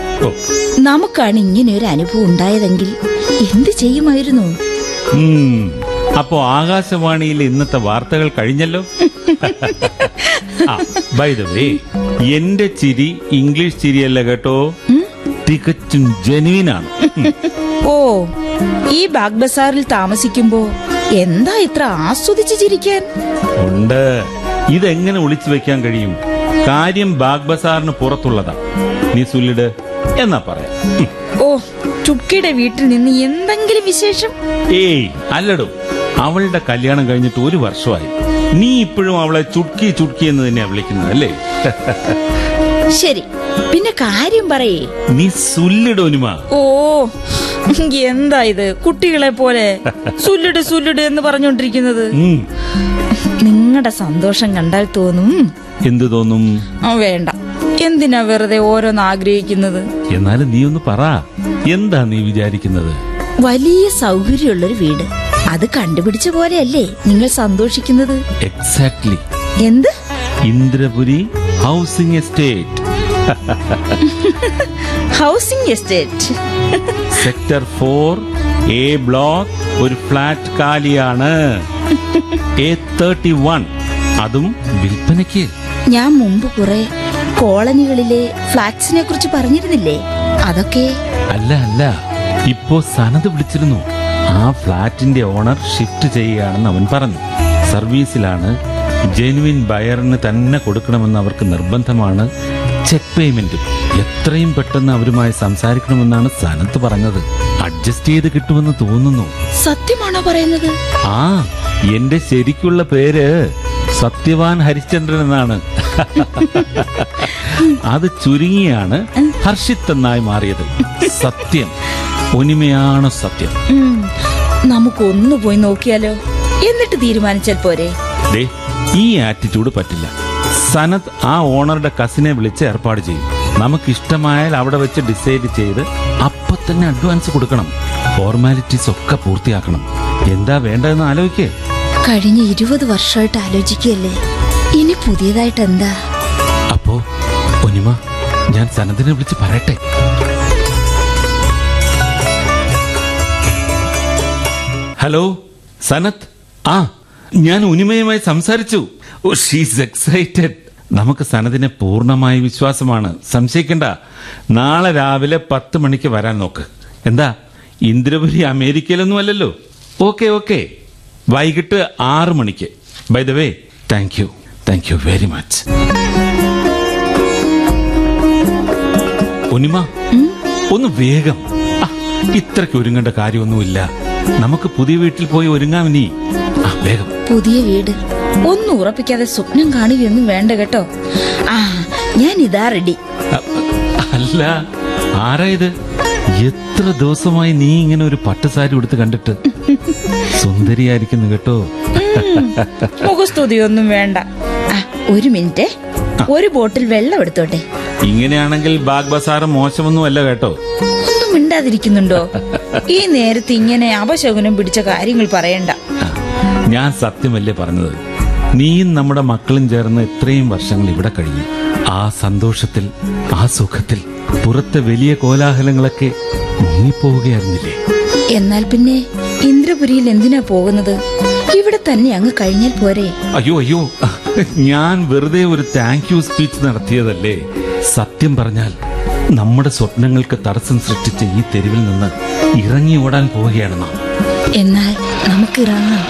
നമുക്കാണ് ഇങ്ങനെ ഒരു അനുഭവം ഉണ്ടായതെങ്കിൽ എന്ത് ചെയ്യുമായിരുന്നു?
അപ്പോ ആകാശവാണിയിൽ ഇന്നത്തെ വാർത്തകൾ കഴിഞ്ഞല്ലോ? ബൈ ദ വേ എന്റെ ചിരി ഇംഗ്ലീഷ് ചിരിയല്ല കേട്ടോ. തികച്ചും ജെനുവിനാണ്.
ഓ ഈ ബാഗ് ബസാറിൽ താമസിക്കുമ്പോ എന്താ ഇത്ര ആസ്വദിച്ച് ചിരിക്കാൻ?
ഉണ്ട്. ഇതെങ്ങനെ ഒളിച്ചു വെക്കാൻ കഴിയും? കാര്യം ബാഗ് ബസാറിന് പുറത്തുള്ളതാ. നീ സുല്ലിട് എന്നാ പറയാം.
ഓ ചുക്കിയുടെ വീട്ടിൽ നിന്ന് എന്തെങ്കിലും വിശേഷം?
ഏയ് അല്ലടോ. അവളുടെ കല്യാണം കഴിഞ്ഞിട്ട് ഒരു വർഷമായി. നീ ഇപ്പോഴും അവളെ ചുട്ക്കി ചുട്ക്കി എന്ന് തന്നെയാ വിളിക്കുന്നത് അല്ലേ?
ശരി. പിന്നെ കാര്യം പറയേ.
നീ സുല്ലിടോനുമാ
ഓ എന്താ ഇത്? കുട്ടികളെ പോലെ സുല്ലിട് സുല്ലിട് എന്ന് പറഞ്ഞോണ്ടിരിക്കുന്നത്. നിങ്ങളുടെ സന്തോഷം കണ്ടാൽ തോന്നും.
എന്ത് തോന്നും?
വേണ്ട. എന്തിനാ വെറുതെ ഓരോന്ന് ആഗ്രഹിക്കുന്നത്?
എന്നാലും നീ ഒന്ന് പറ. എന്താ നീ വിചാരിക്കുന്നത്?
വലിയ സൗകര്യമുള്ളൊരു വീട്. അത് കണ്ടുപിടിച്ച പോലെയല്ലേ നിങ്ങൾ സന്തോഷിക്കുന്നത്?
എക്സാക്ട്ലി
എന്ത്?
Indrapuri housing estate.
Housing estate
sector four A block ഒരു ഫ്ലാറ്റ് കാലിയാണ്. എ തേർട്ടി വൺ അതും വിൽപ്പനയ്ക്ക്.
ഞാൻ മുമ്പ് കുറെ കോളനികളിലെ ഫ്ലാറ്റ്സിനെ കുറിച്ച് പറഞ്ഞിരുന്നില്ലേ? അതൊക്കെ?
അല്ല അല്ല. ഇപ്പോ സനത് വിളിച്ചിരുന്നു. ആ ഫ്ലാറ്റിന്റെ ഓണർ ഷിഫ്റ്റ് ചെയ്യുകയാണെന്ന് അവൻ പറഞ്ഞു. സർവീസിലാണ് ജെനുവിൻ ബയറിന് തന്നെ കൊടുക്കണമെന്ന് അവർക്ക് നിർബന്ധമാണ്. ചെക്ക് പേയ്മെന്റും. എത്രയും പെട്ടെന്ന് അവരുമായി സംസാരിക്കണമെന്നാണ് സനത്ത് പറഞ്ഞത്. അഡ്ജസ്റ്റ് ചെയ്ത് കിട്ടുമെന്ന് തോന്നുന്നു.
സത്യമാണോ പറയുന്നത്?
ആ എന്റെ ശരിക്കുള്ള പേര് സത്യവാൻ ഹരിശ്ചന്ദ്രൻ എന്നാണ്. അത് ചുരുങ്ങിയാണ് ഹർഷിത് എന്നായി മാറിയത്. സത്യം. ഒനിമയാണ് സത്യം.
നമുക്ക് ഒന്ന് പോയി നോക്കിയാലോ? എന്നിട്ട് തീരുമാനിച്ചാൽ പോരെ?
ഈ ആറ്റിറ്റ്യൂഡ് പറ്റില്ല. സനത് ആ ഓണറുടെ കസിനെ വിളിച്ച് ഏർപ്പാട് ചെയ്യും. നമുക്ക് ഇഷ്ടമായാൽ അവിടെ വെച്ച് ഡിസൈഡ് ചെയ്ത് അപ്പൊ തന്നെ അഡ്വാൻസ് കൊടുക്കണം. ഫോർമാലിറ്റീസ് ഒക്കെ പൂർത്തിയാക്കണം. എന്താ വേണ്ടതെന്ന് ആലോചിക്കേ?
കഴിഞ്ഞ ഇരുപത് വർഷമായിട്ട് ആലോചിക്കുകയല്ലേ? ഇനി പുതിയതായിട്ട് എന്താ?
അപ്പോ ഒനിമ ഞാൻ സനദിനെ വിളിച്ച് പറയട്ടെ? ഹലോ സനത്? ആ ഞാൻ ഉനിമയുമായി സംസാരിച്ചു. ഓ ഷീസ് എക്സൈറ്റഡ് നമുക്ക് സനദിനെ പൂർണമായ വിശ്വാസമാണ്. സംശയിക്കണ്ട. നാളെ രാവിലെ പത്ത് മണിക്ക് വരാൻ നോക്ക്. എന്താ? ഇന്ദ്രപുരി അമേരിക്കയിലൊന്നും അല്ലല്ലോ. ഓക്കെ ഓക്കെ വൈകിട്ട് ആറ് മണിക്ക്. By the way thank you thank you very much Onima ഒന്ന് വേഗം. ഇത്രക്ക് ഒരുങ്ങേണ്ട കാര്യമൊന്നുമില്ല. നമുക്ക് പുതിയ വീട്ടിൽ പോയി ഒരുങ്ങാം ഇനി. വേഗം.
പുതിയ വീട്. ഒന്നും ഉറപ്പിക്കാതെ സ്വപ്നം കാണുകയൊന്നും വേണ്ട കേട്ടോ. ആ ഞാൻ ഇതാ റെഡി
അല്ല ആരായത് എത്ര ദിവസമായി നീ ഇങ്ങനെ ഒരു പട്ടുസാരി ഉടുത്ത് കണ്ടിട്ട്? സുന്ദരിയായിരിക്കുന്നു കേട്ടോ.
മുഖസ്തുതിയൊന്നും വേണ്ട. ഒരു മിനിറ്റ്. ഒരു ബോട്ടിൽ വെള്ളം എടുത്തോട്ടെ.
ഇങ്ങനെയാണെങ്കിൽ ബാഗ് ബസാറ് മോശമൊന്നും അല്ല കേട്ടോ.
ഒന്നും മിണ്ടാതിരിക്കുന്നുണ്ടോ? ഈ നേരത്തെ ഇങ്ങനെ അപശകുനം പിടിച്ച കാര്യങ്ങൾ പറയണ്ട.
ഞാൻ സത്യമല്ലേ പറഞ്ഞത്? നീയും നമ്മുടെ മക്കളും ചേർന്ന് ഇത്രയും വർഷങ്ങൾ ഇവിടെ കഴിഞ്ഞു. ആ സന്തോഷത്തിൽ ആ സുഖത്തിൽ പുറത്തെ വലിയ കോലാഹലങ്ങളൊക്കെ മുങ്ങിപ്പോവുകയായിരുന്നില്ലേ
എന്നാൽ പിന്നെ ഇന്ദ്രപുരിയിൽ എന്തിനാ പോകുന്നത്? ഇവിടെ തന്നെ അങ്ങ് കഴിഞ്ഞാൽ പോരെ.
അയ്യോ അയ്യോ. ഞാൻ വെറുതെ ഒരു താങ്ക് യു സ്പീച്ച് നടത്തിയതല്ലേ? സത്യം പറഞ്ഞാൽ നമ്മുടെ സ്വപ്നങ്ങൾക്ക് തടസ്സം സൃഷ്ടിച്ച ഈ തെരുവിൽ നിന്ന് ഇറങ്ങി ഓടാൻ പോവുകയാണ് നാം.
എന്നാൽ നമുക്ക്
ഇറങ്ങാം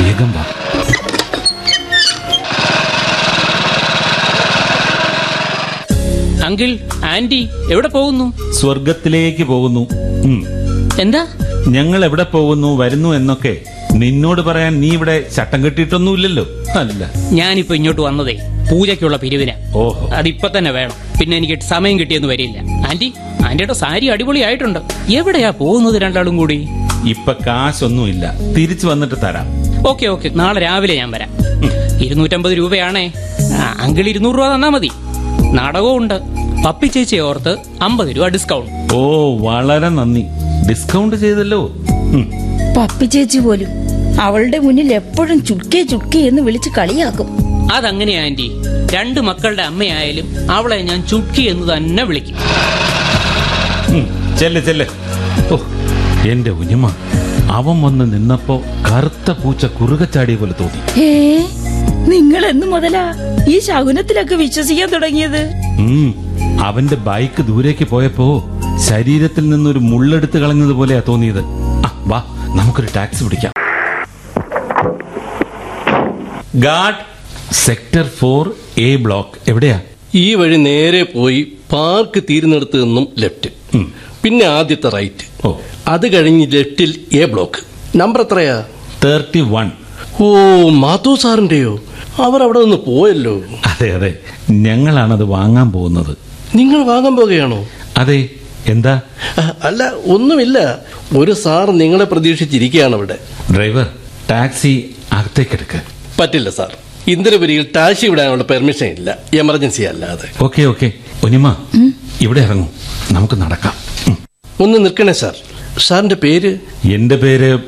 വേഗം വാ.
അങ്കിൾ ആന്റി എവിടെ പോകുന്നു?
സ്വർഗത്തിലേക്ക് പോകുന്നു.
എന്താ?
ഞങ്ങൾ എവിടെ പോകുന്നു വരുന്നു എന്നൊക്കെ നിന്നോട് പറയാൻ നീ ഇവിടെ ചട്ടം കെട്ടിയിട്ടൊന്നുമില്ലല്ലോ. അല്ല.
ഞാനിപ്പോ ഇങ്ങോട്ട് വന്നതേ പൂജയ്ക്കുള്ള പിരിവിന്.
ഓഹോ.
അതിപ്പോ തന്നെ വേണം. പിന്നെ എനിക്ക് സമയം കിട്ടിയെന്ന് വരില്ല. ആന്റി ആന്റിയുടെ സാരി അടിപൊളിയായിട്ടുണ്ട് എവിടെയാ പോകുന്നത് രണ്ടാളും കൂടി?
ഇപ്പൊ കാശൊന്നുമില്ല. തിരിച്ചു വന്നിട്ട് തരാം.
Okay okay. നാളെ രാവിലെ ഞാൻ വരാം. ഇരുന്നൂറ്റമ്പത് രൂപയാണേ. അങ്കിൾ ഇരുന്നൂറ് രൂപ തന്നാ മതി. നാടകവും ഉണ്ട് പപ്പി ചേച്ചി ഓർത്ത് അമ്പത് രൂപ ഡിസ്കൗണ്ട്
ഓ വളരെ നന്ദി. ഡിസ്കൗണ്ട് ചെയ്തല്ലോ.
പപ്പി ചേച്ചി പോലും അവളുടെ മുന്നിൽ എപ്പോഴും ചുക്കി ചുക്കി എന്ന് വിളിച്ച് കളിയാക്കും.
അതങ്ങനെയാ ആന്റി. രണ്ട് മക്കളുടെ അമ്മയായാലും അവളെ ഞാൻ ചുക്കി എന്ന് തന്നെ വിളിക്കും.
ചെല്ല് ചെല്ല്. ഓ എന്റെ ഉനിമ അവൻ വന്ന് നിന്നപ്പോ കറുത്ത പൂച്ച കുറുകച്ചാടിയ പോലെ തോന്നി.
ഏ? നിങ്ങൾ എന്ന് മുതലാ ഈ ശകുനത്തിലൊക്കെ വിശ്വസിക്കാൻ തുടങ്ങിയത്.
അവന്റെ ബൈക്ക് ദൂരേക്ക് പോയപ്പോ ശരീരത്തിൽ നിന്നൊരു മുള്ളെടുത്ത് കളഞ്ഞത് പോലെയാ തോന്നിയത് വാ നമുക്കൊരു ടാക്സി പിടിക്കാം. ഗാഡ് സെക്ടർ ഫോർ എ ബ്ലോക്ക്. എവിടെയാ?
ഈ വഴി നേരെ പോയി പാർക്ക് തീരുന്നിടത്ത് നിന്നും ലെഫ്റ്റ്. പിന്നെ ആദ്യത്തെ റൈറ്റ്. അത് കഴിഞ്ഞ് ലെഫ്റ്റിൽ എ ബ്ലോക്ക്. നമ്പർ എത്രയാ?
Thirty one.
ഓ മാത്തു സാറിന്റെയോ? അവർ അവിടെ നിന്ന് പോയല്ലോ.
അതെ അതെ. ഞങ്ങളാണത് വാങ്ങാൻ പോകുന്നത്.
നിങ്ങൾ വാങ്ങാൻ പോകുകയാണോ?
അതെ എന്താ?
അല്ല ഒന്നുമില്ല. ഒരു സാർ നിങ്ങളെ പ്രതീക്ഷിച്ചിരിക്കുകയാണ് അവിടെ
ഡ്രൈവർ ടാക്സി അകത്തേക്കെടുക്ക.
പറ്റില്ല സാർ. ഇന്ദ്രപുരിയിൽ ടാക്സി വിടാനുള്ള പെർമിഷൻ ഇല്ല. എമർജൻസി അല്ലാതെ.
Okay okay. ഒനിമ ഇവിടെ ഇറങ്ങും. നമുക്ക് നടക്കാം.
ഒന്ന് നിൽക്കണേ സാർ. സാറിന്റെ പേര്?
എന്റെ പേര്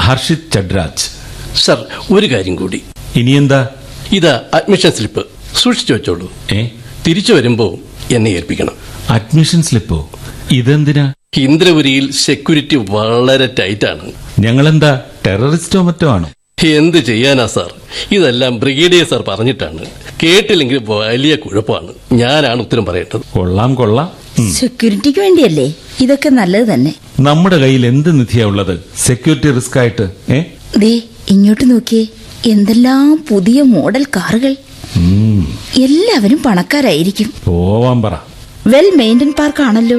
ഹർഷിത് ചഡ്രാജ്
സാർ ഒരു കാര്യം കൂടി.
ഇനി എന്താ
ഇതാ അഡ്മിഷൻ സ്ലിപ്പ്. സൂക്ഷിച്ചു വെച്ചോളൂ.
ഏ?
തിരിച്ചു വരുമ്പോ എന്നെ ഏൽപ്പിക്കണം.
അഡ്മിഷൻ സ്ലിപ്പോ? ഇതെന്തിനാ?
ഇന്ദ്രപുരിയിൽ സെക്യൂരിറ്റി വളരെ ടൈറ്റാണ്.
ഞങ്ങളെന്താ ടെററിസ്റ്റോ മറ്റോ ആണോ?
എന്ത് ചെയ്യാനാ സാർ? ഇതെല്ലാം ബ്രിഗേഡിയർ സാർ പറഞ്ഞിട്ടാണ്. കേട്ടില്ലെങ്കിൽ വലിയ കുഴപ്പമാണ്. ഞാനാണ് ഉത്തരം പറയേണ്ടത്.
കൊള്ളാം കൊള്ളാം.
സെക്യൂരിറ്റിക്ക് വേണ്ടിയല്ലേ? ഇതൊക്കെ നല്ലത് തന്നെ.
നമ്മുടെ കയ്യിൽ എന്ത് നിധിയാ ഉള്ളത്? സെക്യൂരിറ്റി റിസ്ക് ആയിട്ട് ഏ?
ദേ ഇങ്ങോട്ട് നോക്കിയേ എന്തെല്ലാം പുതിയ മോഡൽ കാറുകൾ. എല്ലാവരും പണക്കാരായിരിക്കും.
പോവാൻ പറ.
വെൽ മെയിന്റൻ പാർക്ക് ആണല്ലോ.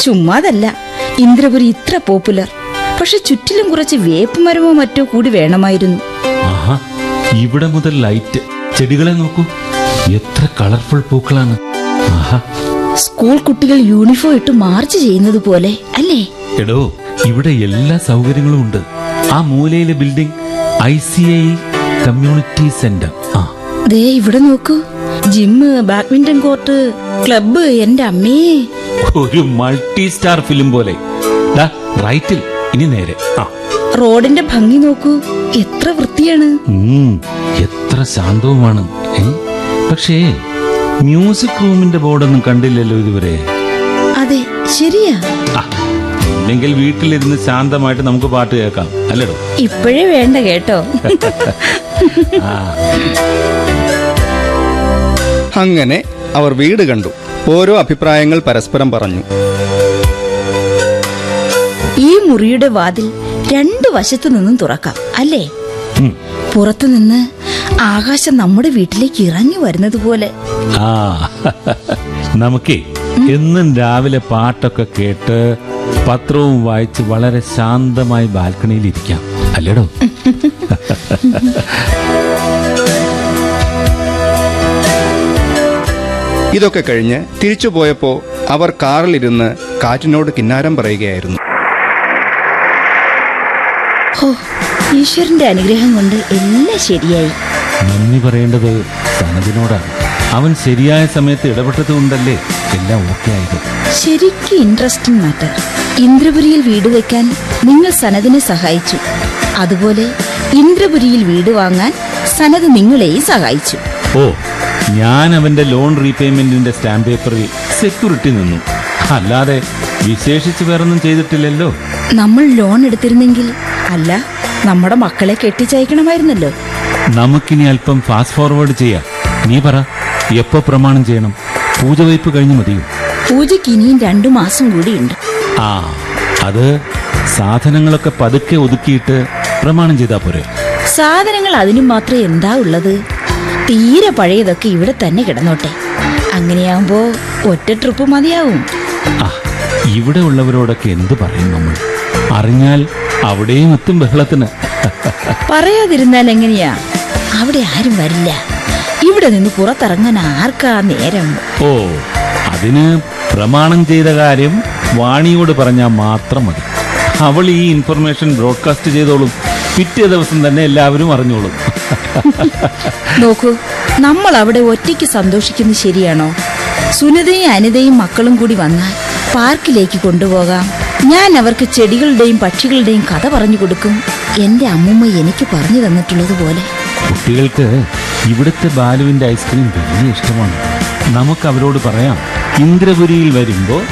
ചുമ്മാതല്ല ഇന്ദ്രപുരി ഇത്ര പോപ്പുലർ പക്ഷെ ചുറ്റിലും കുറച്ച് വേപ്പ് മരമോ മറ്റോ കൂടി വേണമായിരുന്നു.
ഇവിടെ മുതൽ ലൈറ്റ് ചെടികളെ നോക്കൂ. എത്ര കളർഫുൾ പൂക്കളാണ്.
സ്കൂൾ കുട്ടികൾ യൂണിഫോം ഇട്ട് മാർച്ച് ചെയ്യുന്നത് പോലെ അല്ലേ?
എടോ ഇവിടെ എല്ലാ സൗകര്യങ്ങളും ഉണ്ട്. ആ മൂലയിലെ building I C I community centre. ആ.
ദേ ഇവിടെ നോക്കൂ. ജിമ്മ് ബാഡ്മിന്റൺ കോർട്ട് ക്ലബ്ബ് എന്റെ അമ്മേ.
ഒരു മൾട്ടി സ്റ്റാർ ഫിലിം പോലെ. റൈറ്റിൽ ഇനി നേരെ. ആ.
റോഡിന്റെ ഭംഗി നോക്കൂ. എത്ര വൃത്തിയാണ്.
എത്ര ശാന്തവുമാണ്? പക്ഷേ മ്യൂസിക് റൂമിന്റെ ബോർഡൊന്നും കണ്ടില്ലല്ലോ ഇതുവരെ.
അതെ ശരിയാ.
ആ, ഇല്ലെങ്കിൽ വീട്ടിലിരുന്ന് ശാന്തമായിട്ട് നമുക്ക് പാട്ട് കേൾക്കാം. അല്ലടോ?
ഇപ്പോഴേ വേണ്ട കേട്ടോ.
അങ്ങനെ അവർ വീട് കണ്ടു. ഓരോ അഭിപ്രായങ്ങൾ പരസ്പരം പറഞ്ഞു.
ഈ മുറിയുടെ വാതിൽ രണ്ടു വശത്തു നിന്നും തുറക്കാം അല്ലേ. പുറത്തുനിന്ന് ആകാശം നമ്മുടെ വീട്ടിലേക്ക് ഇറങ്ങി വരുന്നത് പോലെ.
ആ. നമുക്കേ എന്നും രാവിലെ പാട്ടൊക്കെ കേട്ട് പത്രവും വായിച്ച് വളരെ ശാന്തമായി ബാൽക്കണിയിൽ ഇരിക്കാം. അല്ലേടോ?
ഇതൊക്കെ കഴിഞ്ഞ് തിരിച്ചു പോയപ്പോ അവർ കാറിലിരുന്ന് കാറ്റിനോട് കിന്നാരം പറയുകയായിരുന്നു.
ഈശ്വരന്റെ അനുഗ്രഹം കൊണ്ട് എല്ലാം ശരിയായി.
നന്ദി പറയേണ്ടത് സനദിനോടാണ് അവൻ ശരിയായ സമയത്ത് ഇടപെട്ടത് കൊണ്ടല്ലേ എല്ലാം ഓക്കെ ആയത്?
ശരിക്കും ഇൻട്രസ്റ്റിംഗ് മാറ്റർ ഇന്ദ്രപുരിയിൽ വീട് വെക്കാൻ നിങ്ങൾ സനദിനെ സഹായിച്ചു. അതുപോലെ ഇന്ദ്രപുരിയിൽ വീട് വാങ്ങാൻ സനത് നിങ്ങളെയും സഹായിച്ചു.
ഓ ഞാൻ അവന്റെ ലോൺ റീപേയ്മെന്റിന്റെ സ്റ്റാമ്പ് പേപ്പറിൽ സെക്യൂരിറ്റി നിന്നു. അല്ലാതെ വിശേഷിച്ച് വേറൊന്നും ചെയ്തിട്ടില്ലല്ലോ.
നമ്മൾ ലോൺ എടുത്തിരുന്നെങ്കിൽ അല്ല നമ്മുടെ മക്കളെ കെട്ടിച്ചയക്കണമായിരുന്നല്ലോ.
നമുക്കിനി അല്പം ഫാസ്റ്റ് ഫോർവേഡ് ചെയ്യാം. നീ പറ എപ്പോ പ്രമാണം ചെയ്യണം? പൂജ വയ്പ് കഴിഞ്ഞു മതിയോ?
പൂജയ്ക്ക് ഇനിയും രണ്ടു മാസം കൂടിയുണ്ട്.
ആ അത് സാധനങ്ങളൊക്കെ പതുക്കെ ഒതുക്കിയിട്ട് പ്രമാണം ചെയ്താ പോരെ.
സാധനങ്ങൾ അതിനു മാത്രം എന്താ ഉള്ളത്? തീരെ പഴയതൊക്കെ ഇവിടെ തന്നെ കിടന്നോട്ടെ. അങ്ങനെയാവുമ്പോ ഒറ്റ ട്രിപ്പ് മതിയാവും.
ഇവിടെ ഉള്ളവരോടൊക്കെ എന്ത് പറയും നമ്മൾ? അറിഞ്ഞാൽ അവിടെയും എത്തും ബഹളത്തിന്.
പറയാതിരുന്നാൽ എങ്ങനെയാ? അവിടെ ആരും വരില്ല. ഇവിടെ നിന്ന് പുറത്തിറങ്ങാൻ ആർക്കാ നേരം?
ഓ അതിന് പ്രമാണം ചെയ്ത കാര്യം വാണിയോട് പറഞ്ഞാൽ മാത്രം മതി. അവൾ ഈ ഇൻഫർമേഷൻ ബ്രോഡ്കാസ്റ്റ് ചെയ്തോളും. പിറ്റേ ദിവസം തന്നെ എല്ലാവരും അറിഞ്ഞോളും.
നോക്കൂ നമ്മൾ അവിടെ ഒറ്റയ്ക്ക് സന്തോഷിക്കുന്നത് ശരിയാണോ? സുനിതയും അനിതയും മക്കളും കൂടി വന്നാൽ പാർക്കിലേക്ക് കൊണ്ടുപോകാം. ഞാൻ അവർക്ക് ചെടികളുടെയും പക്ഷികളുടെയും കഥ പറഞ്ഞു കൊടുക്കും. എന്റെ അമ്മൂമ്മ എനിക്ക് പറഞ്ഞു തന്നിട്ടുള്ളത് പോലെ.
കുട്ടികൾക്ക് ഇവിടുത്തെ ബാലുവിന്റെ ഐസ്ക്രീം വലിയ ഇഷ്ടമാണ്. നമുക്ക് അവരോട് പറയാം ഇന്ദ്രപുരിയിൽ വരുമ്പോ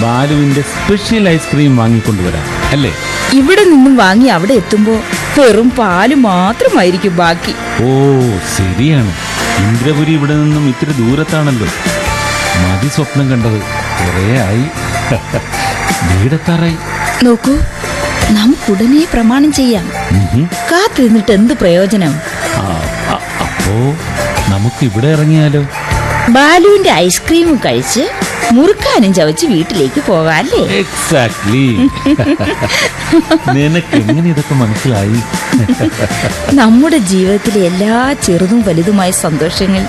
ബാലുവിന്റെ സ്പെഷ്യൽ ഐസ്ക്രീം വാങ്ങിക്കൊണ്ടുവരാം. അല്ലേ?
ഇവിടെ നിന്നും വാങ്ങി അവിടെ എത്തുമ്പോ വെറും പാൽ മാത്രമായിരിക്കും ബാക്കി.
ഓ ശരിയാണ്. ഇന്ദ്രപുരി ഇവിടെ നിന്നും ഇത്തിരി ദൂരത്താണല്ലോ. മതി സ്വപ്നം കണ്ടത്. കൊറേ ആയി. വീടെത്താറായി.
നോക്കൂ നമുക്കുടനെ പ്രമാണം ചെയ്യാം. കാത്തിരുന്നിട്ട് എന്ത് പ്രയോജനം?
അപ്പോ നമുക്ക് ഇവിടെ ഇറങ്ങിയാലോ?
ബാലുവിന്റെ ഐസ്ക്രീമും കഴിച്ച് മുറുക്കാനും ചവച്ച് വീട്ടിലേക്ക് പോകാല്ലേ?
എക്സാക്ട്ലി നിനക്ക് എങ്ങനെ ഇതൊക്കെ മനസ്സിലായി?
നമ്മുടെ ജീവിതത്തിലെ എല്ലാ ചെറുതും വലുതുമായ സന്തോഷങ്ങൾ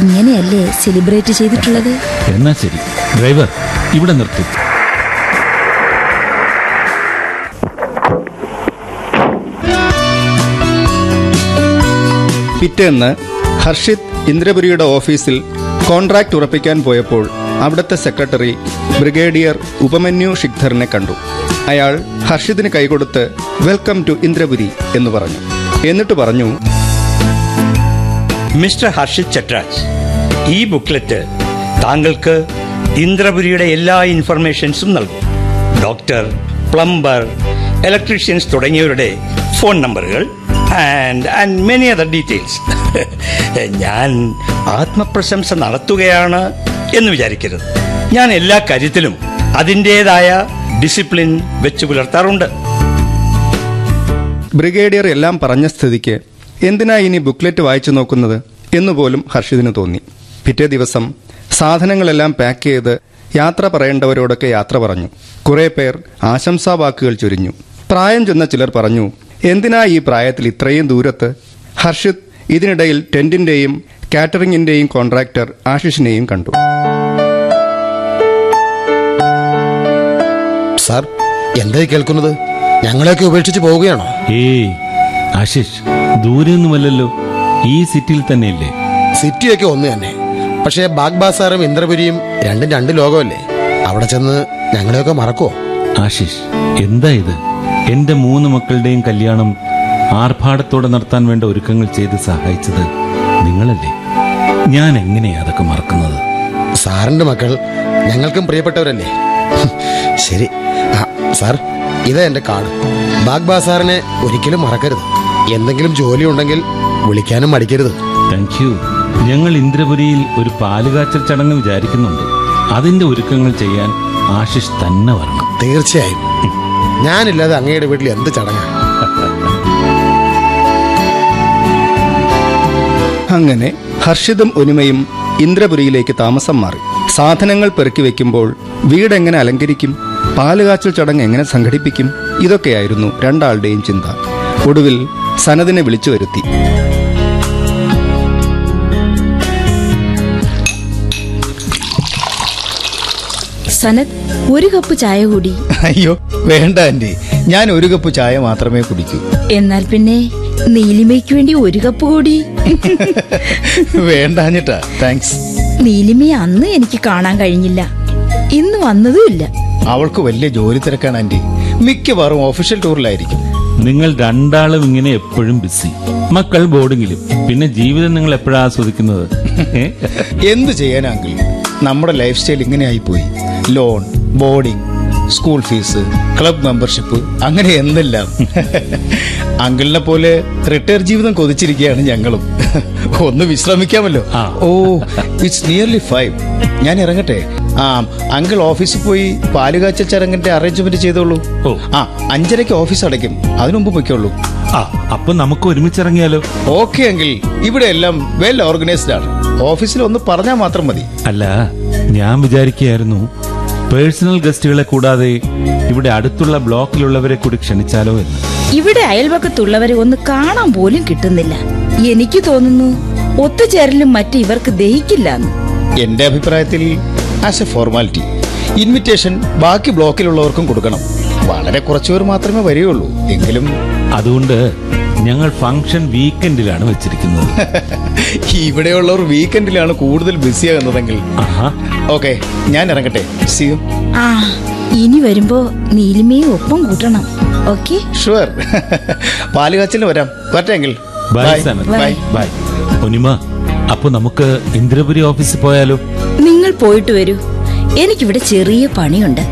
ഇങ്ങനെയല്ലേ സെലിബ്രേറ്റ് ചെയ്തിട്ടുള്ളത്?
എന്നാ ശരി. ഡ്രൈവർ ഇവിടെ നിർത്തി.
പിറ്റേന്ന് ഹർഷിത് ഇന്ദ്രപുരിയുടെ ഓഫീസിൽ കോൺട്രാക്ട് ഉറപ്പിക്കാൻ പോയപ്പോൾ അവിടുത്തെ സെക്രട്ടറി ബ്രിഗേഡിയർ ഉപമന്യു ഷിക്ധറിനെ കണ്ടു. അയാൾ ഹർഷിതിന് കൈകൊടുത്ത് വെൽക്കം ടു ഇന്ദ്രപുരി എന്ന് പറഞ്ഞു. എന്നിട്ട് പറഞ്ഞു
മിസ്റ്റർ ഹർഷിദ് ചട്രാജ് ഈ ബുക്ക്ലെറ്റ് താങ്കൾക്ക് ഇന്ദ്രപുരിയുടെ എല്ലാ ഇൻഫർമേഷൻസും നൽകും. ഡോക്ടർ പ്ലംബർ ഇലക്ട്രീഷ്യൻസ് തുടങ്ങിയവരുടെ ഫോൺ നമ്പറുകൾ and and many other details. ഞാൻ ആത്മപ്രശംസ നടത്തുകയാണ് എന്ന് വിചാരിക്കരുത്. ഞാൻ എല്ലാ കാര്യത്തിലും അതിന്റെതായ ഡിസിപ്ലിൻ വെച്ച് പുലർത്താറുണ്ട്.
ബ്രിഗേഡിയർ എല്ലാം പറഞ്ഞ സ്ഥിതിക്ക് എന്തിനാ ഇനി ബുക്ക്ലെറ്റ് വായിച്ചു നോക്കുന്നത് എന്നുപോലും ഹർഷിതിന് തോന്നി. പിറ്റേ ദിവസം സാധനങ്ങളെല്ലാം പാക്ക് ചെയ്ത് യാത്ര പറയേണ്ടവരോടൊക്കെ യാത്ര പറഞ്ഞു. കുറെ പേർ ആശംസാ വാക്കുകൾ ചൊരിഞ്ഞു. പ്രായം ചെന്ന ചിലർ പറഞ്ഞു എന്തിനാ ഈ പ്രായത്തിൽ ഇത്രയും ദൂരത്ത്? ഹർഷിത് ഇതിനിടയിൽ ടെന്റിന്റെയും കാറ്ററിംഗിന്റെയും കോൺട്രാക്ടർ ആശിഷിനെയും കണ്ടു.
സാർ എന്തായി കേൾക്കുന്നത്? ഞങ്ങളെയൊക്കെ ഉപേക്ഷിച്ച് പോവുകയാണോ?
ഏയ് ആശിഷ് ദൂരെയൊന്നുമല്ലോ ഈ സിറ്റിയിൽ തന്നെയല്ലേ?
സിറ്റിയൊക്കെ ഒന്ന് തന്നെ. പക്ഷേ ബാഗ് ബാസാറും ഇന്ദ്രപുരിയും രണ്ടും രണ്ട് ലോകമല്ലേ? അവിടെ ചെന്ന് ഞങ്ങളെയൊക്കെ മറക്കുവോ?
ആശിഷ് എന്താ ഇത്? എന്റെ മൂന്ന് മക്കളുടെയും കല്യാണം ആർഭാടത്തോടെ നടത്താൻ വേണ്ട ഒരുക്കങ്ങൾ ചെയ്ത് സഹായിച്ചത് നിങ്ങളല്ലേ? ഞാൻ എങ്ങനെയാ അതൊക്കെ മറക്കുന്നത്?
സാറിന്റെ മക്കൾ ഞങ്ങൾക്കും പ്രിയപ്പെട്ടവരല്ലേ? ശരി. സാർ ഇതാ എന്റെ കാർഡ്. ബാഗ് ബാസാറിനെ ഒരിക്കലും മറക്കരുത്. എന്തെങ്കിലും ജോലി ഉണ്ടെങ്കിൽ വിളിക്കാനും മടിക്കരുത്.
താങ്ക് യു ഞങ്ങൾ ഇന്ദ്രപുരിയിൽ ഒരു പാലുകാച്ചൽ ചടങ്ങ് വിചാരിക്കുന്നുണ്ട്. അതിന്റെ ഒരുക്കങ്ങൾ ചെയ്യാൻ ആശിഷ് തന്നെ വരണം.
തീർച്ചയായും. ഞാനില്ലാതെ അങ്ങയുടെ വീട്ടിൽ എന്ത് ചടങ്ങാ?
അങ്ങനെ ഹർഷിതും ഒനിമയും ഇന്ദ്രപുരിയിലേക്ക് താമസം മാറി. സാധനങ്ങൾ പെറുക്കി വെക്കുമ്പോൾ വീടെങ്ങനെ അലങ്കരിക്കും? പാലുകാച്ചൽ ചടങ്ങ് എങ്ങനെ സംഘടിപ്പിക്കും? ഇതൊക്കെയായിരുന്നു രണ്ടാളുടെയും ചിന്ത. ഒടുവിൽ സനദിനെ വിളിച്ചു വരുത്തി.
സനത് ഒരു കപ്പ് ചായ കൂടി.
അയ്യോ വേണ്ട ആന്റി. ഞാൻ ഒരു കപ്പ് ചായ മാത്രമേ കുടിക്കൂ.
എന്നാൽ പിന്നെ നീലിമയ്ക്ക് വേണ്ടി ഒരു കപ്പ് കൂടി.
വേണ്ടാഞ്ഞിട്ടാ. താങ്ക്സ്
നീലിമയെ അന്ന് എനിക്ക് കാണാൻ കഴിഞ്ഞില്ല. ഇന്ന് വന്നതുമില്ല
അവൾക്ക് വലിയ ജോലി തിരക്കാണ് ആന്റി. മിക്കവാറും ഒഫീഷ്യൽ ടൂറിലായിരിക്കും
നിങ്ങൾ രണ്ടാളും ഇങ്ങനെ എപ്പോഴും ബിസി മക്കൾ ബോർഡിങ്ങിലും പിന്നെ ജീവിതം നിങ്ങൾ എപ്പോഴാണ് ആസ്വദിക്കുന്നത്?
എന്ത് ചെയ്യാനാങ്കിൽ നമ്മുടെ ലൈഫ് സ്റ്റൈൽ ഇങ്ങനെ ആയിപ്പോയി loan boarding school fees club membership അങ്ങനെ എന്തെല്ലാം. അങ്കിളിനെ പോലെ റിട്ടയർ ജീവിതം കൊതിച്ചിരിക്കുകയാണ് ഞങ്ങളും. ഒന്ന് വിശ്രമിക്കാമല്ലോ. ഓ ഇറ്റ്സ് നിയർലി ഫൈവ് ഞാൻ ഇറങ്ങട്ടെ? ആ അങ്കിൾ ഓഫീസിൽ പോയി പാലുകാച്ച ചരങ്ങിന്റെ അറേഞ്ച്മെന്റ് ചെയ്തോളൂ. ആ അഞ്ചരയ്ക്ക് ഓഫീസ് അടയ്ക്കും. അതിനുമുമ്പ് പൊയ്ക്കോളൂ.
ആ അപ്പൊ നമുക്ക് ഒരുമിച്ച് ഇറങ്ങിയാലോ?
Okay uncle. ഇവിടെ എല്ലാം വെൽ ഓർഗനൈസ്ഡ് ആണ്. ഓഫീസിൽ ഒന്ന് പറഞ്ഞാൽ മാത്രം മതി.
അല്ല ഞാൻ വിചാരിക്കുകയായിരുന്നു പേഴ്സണൽ ഗസ്റ്റുകളെ കൂടാതെ ഇവിടെ അടുത്തുള്ള ബ്ലോക്കിലുള്ളവരെ കൂടി ക്ഷണിച്ചാലോ എന്ന്.
ഇവിടെ അയൽവക്കത്തുള്ളവരെ ഒന്ന് കാണാൻ പോലും കിട്ടുന്നില്ല. എനിക്ക് തോന്നുന്നു ഒത്തുചേരലും മറ്റു ഇവർക്ക് ദഹിക്കില്ല
എന്റെ അഭിപ്രായത്തിൽ ആസ് എ ഫോർമാലിറ്റി ഇൻവിറ്റേഷൻ ബാക്കി ബ്ലോക്കിലുള്ളവർക്കും കൊടുക്കണം. വളരെ കുറച്ചുപേർ മാത്രമേ വരികയുള്ളൂ. എങ്കിലും
അതുകൊണ്ട് ഞങ്ങൾ ഫംഗ്ഷൻ വീക്കെൻഡിലാണ് വെച്ചിരിക്കുന്നത്.
ഇവിടെയുള്ളവർ വീക്കെൻഡിലാണ് കൂടുതൽ ബിസി ബിസിയാകുന്നതെങ്കിൽ ഓക്കെ ഞാൻ ഇറങ്ങട്ടെ. സി
ആ ഇനി വരുമ്പോ നീലിമയെ ഒപ്പം കൂട്ടണം. ഓക്കെ
ഷുവർ പാലുകാച്ചിന് വരാം. വരട്ടെങ്കിൽ.
ബൈ ഒനിമ അപ്പൊ നമുക്ക് ഇന്ദ്രപുരി ഓഫീസിൽ പോയാലോ?
നിങ്ങൾ പോയിട്ട് വരൂ. എനിക്കിവിടെ ചെറിയ പണിയുണ്ട്.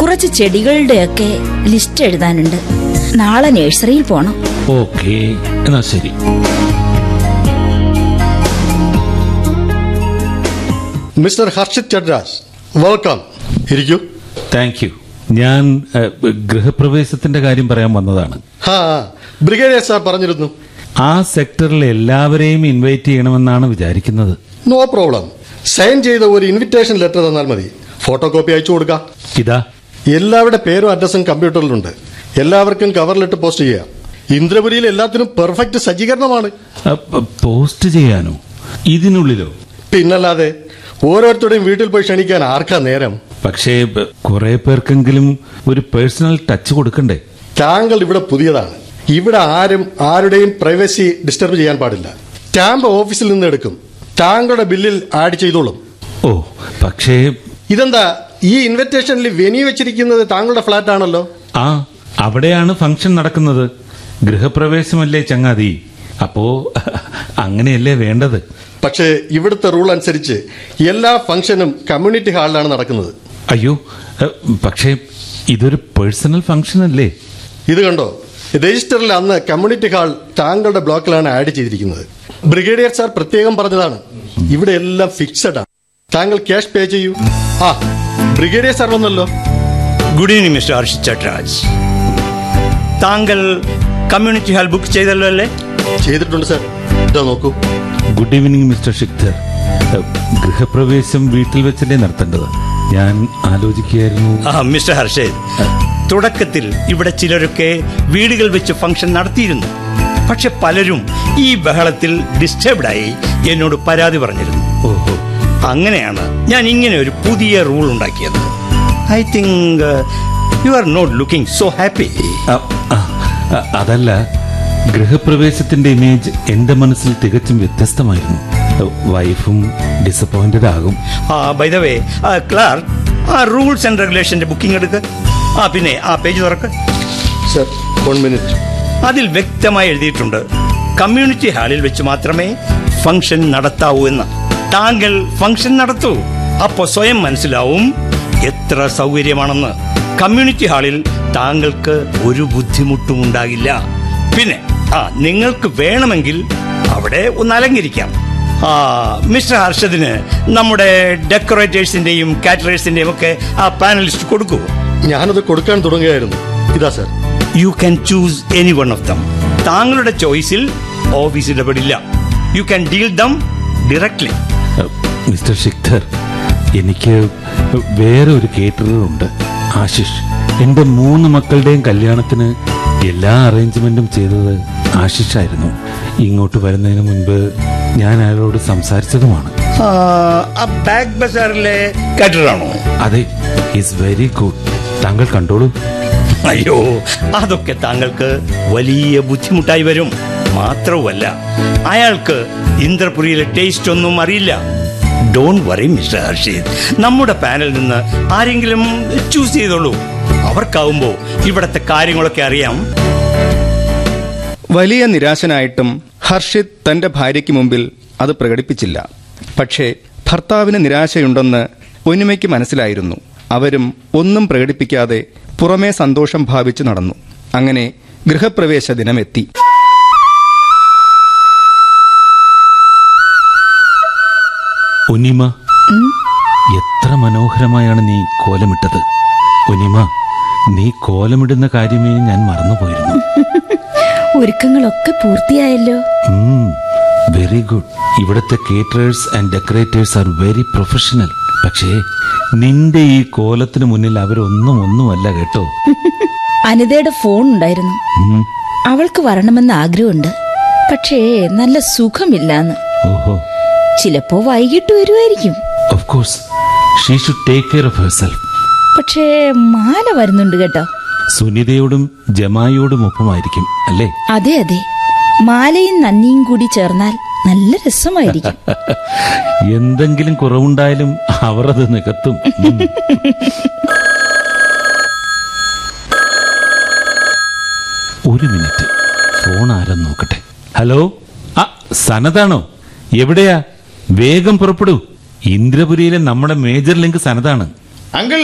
കുറച്ച് ചെടികളുടെ ഒക്കെ ലിസ്റ്റ് എഴുതാനുണ്ട്. നാളെ നഴ്സറിയിൽ പോണം.
ഓക്കേ എന്നാ ശരി.
മിസ്റ്റർ ഹർഷിത് ചഡ്രാജ് വെൽക്കം ഇരിക്കൂ.
താങ്ക് യു ഞാൻ ഗൃഹപ്രവേശത്തിന്റെ കാര്യം പറയാൻ വന്നതാണ്.
ബ്രിഗേഡിയർ സാർ പറഞ്ഞിരുന്നു.
ആ സെക്ടറിലെ എല്ലാവരെയും ഇൻവൈറ്റ് ചെയ്യണമെന്നാണ് വിചാരിക്കുന്നത്.
നോ പ്രോബ്ലം സൈൻ ചെയ്ത ഒരു ഇൻവിറ്റേഷൻ ലെറ്റർ തന്നാൽ മതി. ഫോട്ടോ കോപ്പി അയച്ചു കൊടുക്കാം.
ഇതാ.
എല്ലാവരുടെ പേരും അഡ്രസ്സും കമ്പ്യൂട്ടറിലുണ്ട് എല്ലാവർക്കും കവറിലിട്ട് പോസ്റ്റ് ചെയ്യാം ഇന്ദ്രപുരിയിൽ എല്ലാത്തിനും പെർഫെക്റ്റ് സജ്ജീകരണമാണ്.
പോസ്റ്റ് ചെയ്യാനോ? ഇതിനുള്ളിലോ?
പിന്നല്ലാതെ ഓരോരുത്തരുടെയും വീട്ടിൽ പോയി ക്ഷണിക്കാൻ ആർക്കാ നേരം?
പക്ഷേ കുറെ പേർക്കെങ്കിലും ഒരു പേഴ്സണൽ ടച്ച് കൊടുക്കണ്ടേ?
താങ്കൾ ഇവിടെ പുതിയതാണ്. ഇവിടെ ആരും ആരുടെയും പ്രൈവസി ഡിസ്റ്റർബ് ചെയ്യാൻ പാടില്ല. സ്റ്റാമ്പ് ഓഫീസിൽ നിന്ന് എടുക്കും. താങ്കളുടെ ബില്ലിൽ ആഡ് ചെയ്തോളും.
ഓ പക്ഷേ
ഇതെന്താ ഈ ഇൻവിറ്റേഷനിൽ വെനി വെച്ചിരിക്കുന്നത് താങ്കളുടെ ഫ്ലാറ്റ് ആണല്ലോ
ആ അവിടെയാണ് ഫംഗ്ഷൻ നടക്കുന്നത്. ഗൃഹപ്രവേശമല്ലേ ചങ്ങാതി? അപ്പോ അങ്ങനെയല്ലേ വേണ്ടത്?
പക്ഷേ ഇവിടുത്തെ റൂൾ അനുസരിച്ച് എല്ലാ ഫംഗ്ഷനും കമ്മ്യൂണിറ്റി ഹാളിലാണ് നടക്കുന്നത്.
അയ്യോ പക്ഷേ ഇതൊരു പേഴ്സണൽ ഫംഗ്ഷൻ അല്ലേ?
ഇത് കണ്ടോ? രജിസ്റ്ററിൽ അന്ന് കമ്മ്യൂണിറ്റി ഹാൾ താങ്കളുടെ ബ്ലോക്കിലാണ് ആഡ് ചെയ്തിരിക്കുന്നത്. ബ്രിഗേഡിയർ സാർ പ്രത്യേകം പറഞ്ഞതാണ്. ഇവിടെ എല്ലാം ഫിക്സഡ് ആണ്. താങ്കൾ ക്യാഷ് പേ ചെയ്യൂ. ആ ബ്രിഗേഡിയർ സാർ വന്നല്ലോ.
Good evening mister Harshit Chatraj താങ്കൾ കമ്മ്യൂണിറ്റി ഹാൾ ബുക്ക് ചെയ്തല്ലോ അല്ലേ?
ചെയ്തിട്ടുണ്ട് സാർ ഇതാ നോക്കൂ.
ഗുഡ് ഈവനിങ് മിസ്റ്റർ ഷിക്തർ ഗൃഹപ്രവേശം വീട്ടിൽ വെച്ചല്ലേ നടത്തേണ്ടത്? ഞാൻ ആലോചിക്കുകയായിരുന്നു.
ആ മിസ്റ്റർ ഹർഷേദ് തുടക്കത്തിൽ ഇവിടെ ചിലരൊക്കെ വീടുകൾ വെച്ച് ഫംഗ്ഷൻ നടത്തിയിരുന്നു. പക്ഷെ പലരും ഈ ബഹളത്തിൽ ഡിസ്റ്റർബ്ഡായി എന്നോട് പരാതി പറഞ്ഞിരുന്നു.
ഓഹോ.
അങ്ങനെയാണ് ഞാൻ ഇങ്ങനെ ഒരു പുതിയ റൂൾ ഉണ്ടാക്കിയത്. I think you are not looking so happy
അതല്ല ഗൃഹപ്രവേശത്തിന്റെ ഇമേജ് എന്റെ മനസ്സിൽ തികച്ചും വ്യത്യസ്തമായിരുന്നു. വൈഫും ഡിസപ്പോയിന്റഡ് ആകും.
ആ ബൈ ദ വേ ക്ലാർക്ക് ആ റൂൾസ് ആൻഡ് റെഗുലേഷന്റെ ബുക്കിംഗ് എടുക്ക്. ആ പിന്നെ ആ പേജ് തുറക്ക്.
സർ വൺ മിനിറ്റ്
അതിൽ വ്യക്തമായി എഴുതിയിട്ടുണ്ട് കമ്മ്യൂണിറ്റി ഹാളിൽ വെച്ച് മാത്രമേ ഫംഗ്ഷൻ നടത്താവൂ എന്ന്. താങ്കൾ ഫംഗ്ഷൻ നടത്തൂ. അപ്പോൾ സ്വയം മനസ്സിലാവും എത്ര സൗകര്യമാണെന്ന്. കമ്മ്യൂണിറ്റി ഹാളിൽ താങ്കൾക്ക് ഒരു ബുദ്ധിമുട്ടും ഉണ്ടാകില്ല പിന്നെ ആ നിങ്ങൾക്ക് വേണമെങ്കിൽ അവിടെ ഒന്ന് അലങ്കരിക്കാം. ആ മിസ്റ്റർ ഹർഷദിന് നമ്മുടെ ഡെക്കറേറ്റേഴ്സിന്റെയും കാറ്ററേഴ്സിന്റെയും ഒക്കെ ആ പാനലിസ്റ്റ് കൊടുക്കൂ.
ഞാനത് കൊടുക്കാൻ തുടങ്ങുകയായിരുന്നു. ഇതാ sir.
You can choose any one of them താങ്കളുടെ ചോയ്സിൽ office ഇടപെടില്ല. You can deal them directly
mister Shikhar എനിക്ക് വേറെ ഒരു കേറ്ററുണ്ട് ആശിഷ് എന്റെ മൂന്ന് മക്കളുടെയും കല്യാണത്തിന് എല്ലാ അറേഞ്ച്മെന്റും ചെയ്തത് ആശിഷായിരുന്നു ഇങ്ങോട്ട് വരുന്നതിന് മുൻപ് ഞാൻ അയാളോട് സംസാരിച്ചതുമാണ്.
ബാഗ് ബസാറിലെ കാറ്ററാണോ
അതെ ഇസ് വെരി ഗുഡ് താങ്കൾ കണ്ടോളൂ.
അയ്യോ അതൊക്കെ താങ്കൾക്ക് വലിയ ബുദ്ധിമുട്ടായി വരും. മാത്രവുമല്ല അയാൾക്ക് ഇന്ദ്രപുരിയിലെ ടേസ്റ്റ് ഒന്നും അറിയില്ല. ഡോൺ വറി മിസ്റ്റർ ഹർഷീദ് നമ്മുടെ പാനലിൽ നിന്ന് ആരെങ്കിലും ചൂസ് ചെയ്തോളൂ. അവർക്കാവുമ്പോ ഇവിടത്തെ കാര്യങ്ങളൊക്കെ അറിയാം.
വലിയ നിരാശനായിട്ടും ഹർഷിത് തന്റെ ഭാര്യയ്ക്ക് മുമ്പിൽ അത് പ്രകടിപ്പിച്ചില്ല. പക്ഷേ ഭർത്താവിന് നിരാശയുണ്ടെന്ന് ഒനിമയ്ക്ക് മനസ്സിലായിരുന്നു. അവരും ഒന്നും പ്രകടിപ്പിക്കാതെ പുറമേ സന്തോഷം ഭാവിച്ച് നടന്നു. അങ്ങനെ ഗൃഹപ്രവേശ ദിനമെത്തി.
ഒനിമ എത്ര മനോഹരമായാണ് നീ കോലമിട്ടത്. ഒനിമ നീ കോലമിടുന്ന കാര്യമേ ഞാൻ മറന്നുപോയിരുന്നു.
ഒരുക്കങ്ങളൊക്കെ പൂർത്തിയായല്ലോ.
വെരി ഗുഡ് ഇവിടുത്തെ caterers and decorators are very professional പക്ഷേ നിന്റെ ഈ കോലത്തിന് മുന്നിൽ അവരൊന്നും ഒന്നുമല്ല കേട്ടോ.
അനിതയുടെ ഫോൺ ഉണ്ടായിരുന്നു. അവൾക്ക് വരണമെന്ന് ആഗ്രഹമുണ്ട്. പക്ഷേ നല്ല സുഖമില്ലാന്ന്.
ഓഹോ.
ചിലപ്പോ വൈകിട്ട് വരുമായിരിക്കും പക്ഷേ മാല വരുന്നുണ്ട് കേട്ടോ.
സുനിതയോടും ജമായിയോടും ഒപ്പമായിരിക്കും അല്ലേ?
അതെ അതെ. മാലയും നന്ദിയും കൂടി ചേർന്നാൽ നല്ല രസമായിരിക്കും.
എന്തെങ്കിലും കുറവുണ്ടായാലും അവർ അത് നികത്തും ഒരു മിനിറ്റ്. ഫോൺ ആരെന്ന് നോക്കട്ടെ. ഹലോ? ആ സനതാണോ? എവിടെയാ? വേഗം പുറപ്പെടൂ. ഇന്ദ്രപുരിയിലെ നമ്മുടെ മേജർ ലിങ്ക് സനതാണ്.
അങ്കിൾ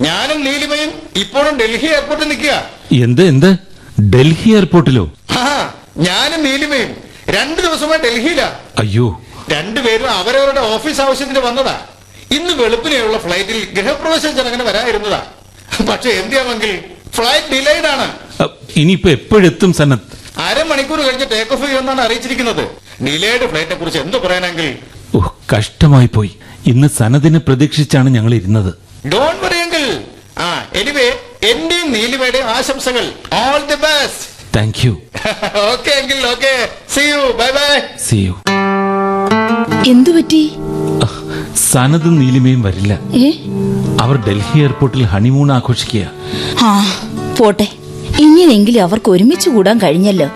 ഞാനും നീലിമയും ഇപ്പോഴും ഡൽഹി എയർപോർട്ടിൽ നിൽക്കുക.
എന്ത് എന്ത്? ഡൽഹി എയർപോർട്ടിലോ?
ആ ഞാനും നീലിമയും രണ്ടു ദിവസമായി ഡൽഹിയിലാ.
അയ്യോ.
രണ്ടുപേരും അവരവരുടെ ഓഫീസ് ആവശ്യത്തിന് വന്നതാ. ഇന്ന് വെളുപ്പിനെയുള്ള ഫ്ലൈറ്റിൽ ഗൃഹപ്രവേശ ചടങ്ങിന് വരാതിരുന്നതാ പക്ഷെ എന്തിയാമെങ്കിൽ ഫ്ലൈറ്റ് ഡിലേഡ് ആണ്.
അ, ഇനിയിപ്പോ എപ്പോഴെത്തും സനത്
അരമണിക്കൂർ കഴിഞ്ഞ് ടേക്ക് ഓഫ് ചെയ്യുമെന്നാണ് അറിയിച്ചിരിക്കുന്നത്. ഡിലേഡ് ഫ്ലൈറ്റിനെ കുറിച്ച് എന്ത് പറയാനെങ്കിൽ
ഓ കഷ്ടമായി പോയി. ഇന്ന് സനദിനെ പ്രതീക്ഷിച്ചാണ് ഞങ്ങൾ ഇരുന്നത്
ഡോൺ എനിവേ എന്റെയും നീലിമയുടെ ആശംസകൾ. All the best
thank you
okay എങ്കിൽ okay see you bye bye
see you
എന്തുപറ്റി സനതും
സനദും നീലിമയും വരില്ല. അവർ ഡൽഹി എയർപോർട്ടിൽ ഹണിമൂൺ ആഘോഷിക്കുക
ആ പോട്ടെ. ഇങ്ങനെയെങ്കിലും അവർക്ക് ഒരുമിച്ച് കൂടാൻ കഴിഞ്ഞല്ലോ.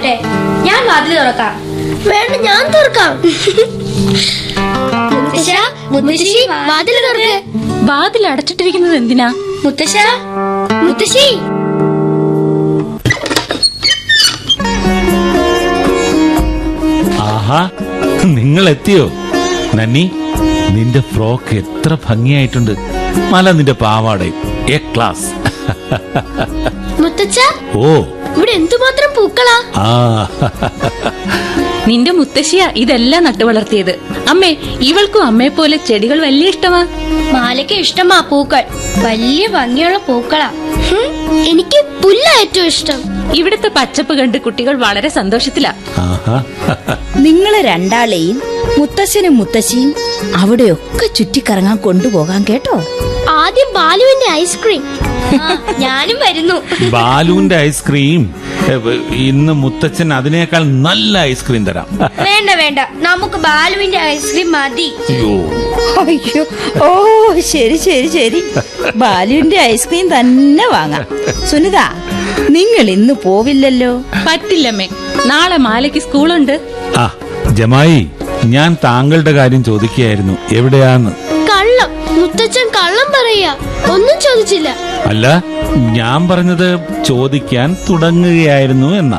വരട്ടെ. ഞാൻ വാതിൽ തുറക്കാം. വേണ്ട ഞാൻ തുറക്കാം. മുത്തശ്ശ മുത്തശ്ശി വാതിൽ തുറക്ക്.
വാതിൽ അടച്ചിട്ടിരിക്കുന്നത് എന്തിനാ?
മുത്തശ്ശ മുത്തശ്ശി.
ആഹാ നിങ്ങൾ എത്തിയോ നന്നി നിന്റെ ഫ്രോക്ക് എത്ര ഭംഗിയായിട്ടുണ്ട്. മല നിന്റെ പാവാടയും. A class.
മുത്തച്ഛ
ഓ.
ഇവിടെ എന്തുമാത്രം പൂക്കളാ?
ആ.
നിന്റെ മുത്തശ്ശിയ ഇതെല്ലാം നട്ടു വളർത്തിയത്. അമ്മേ ഇവൾക്കും അമ്മയെ പോലെ ചെടികൾ വലിയ ഇഷ്ടമാ.
മാലയ്ക്ക് ഇഷ്ടമാ പൂക്കൾ. വലിയ ഭംഗിയുള്ള പൂക്കളാ. എനിക്ക് പുല്ല ഏറ്റവും ഇഷ്ടം.
ഇവിടുത്തെ പച്ചപ്പ് കണ്ട് കുട്ടികൾ വളരെ സന്തോഷത്തിലാ.
ആഹാ.
നിങ്ങളെ രണ്ടാളെയും മുത്തശ്ശനും മുത്തശ്ശിയും അവിടെയൊക്കെ ചുറ്റിക്കറങ്ങാൻ കൊണ്ടുപോകാൻ കേട്ടോ?
ആദ്യം ബാലുവിന്റെ ഐസ്ക്രീം ആ, ഞാനും വരുന്നു.
ബാലുവിന്റെ ഐസ്ക്രീം ഇന്ന് മുത്തച്ഛൻ അതിനേക്കാൾ നല്ല ഐസ്ക്രീം തരാം.
വേണ്ട വേണ്ട. നമുക്ക് ബാലുവിന്റെ ഐസ്ക്രീം മതി.
അയ്യോ.
അയ്യോ. ഓ ശരി ശരി ശരി. ബാലുവിന്റെ ഐസ്ക്രീം തന്നെ വാങ്ങാം. സുനിത നിങ്ങൾ ഇന്ന് പോവില്ലല്ലോ?
പറ്റില്ലമ്മേ. നാളെ മാലയ്ക്ക് സ്കൂളുണ്ട്.
ആ ജമായി ഞാൻ താങ്കളുടെ കാര്യം ചോദിക്കുകയായിരുന്നു. എവിടെയാന്ന്?
മുത്തച്ഛൻ കള്ളം പറയാ. ഒന്നും ചോദിച്ചില്ല.
അല്ല ഞാൻ പറഞ്ഞത് ചോദിക്കാൻ തുടങ്ങുകയായിരുന്നു എന്ന.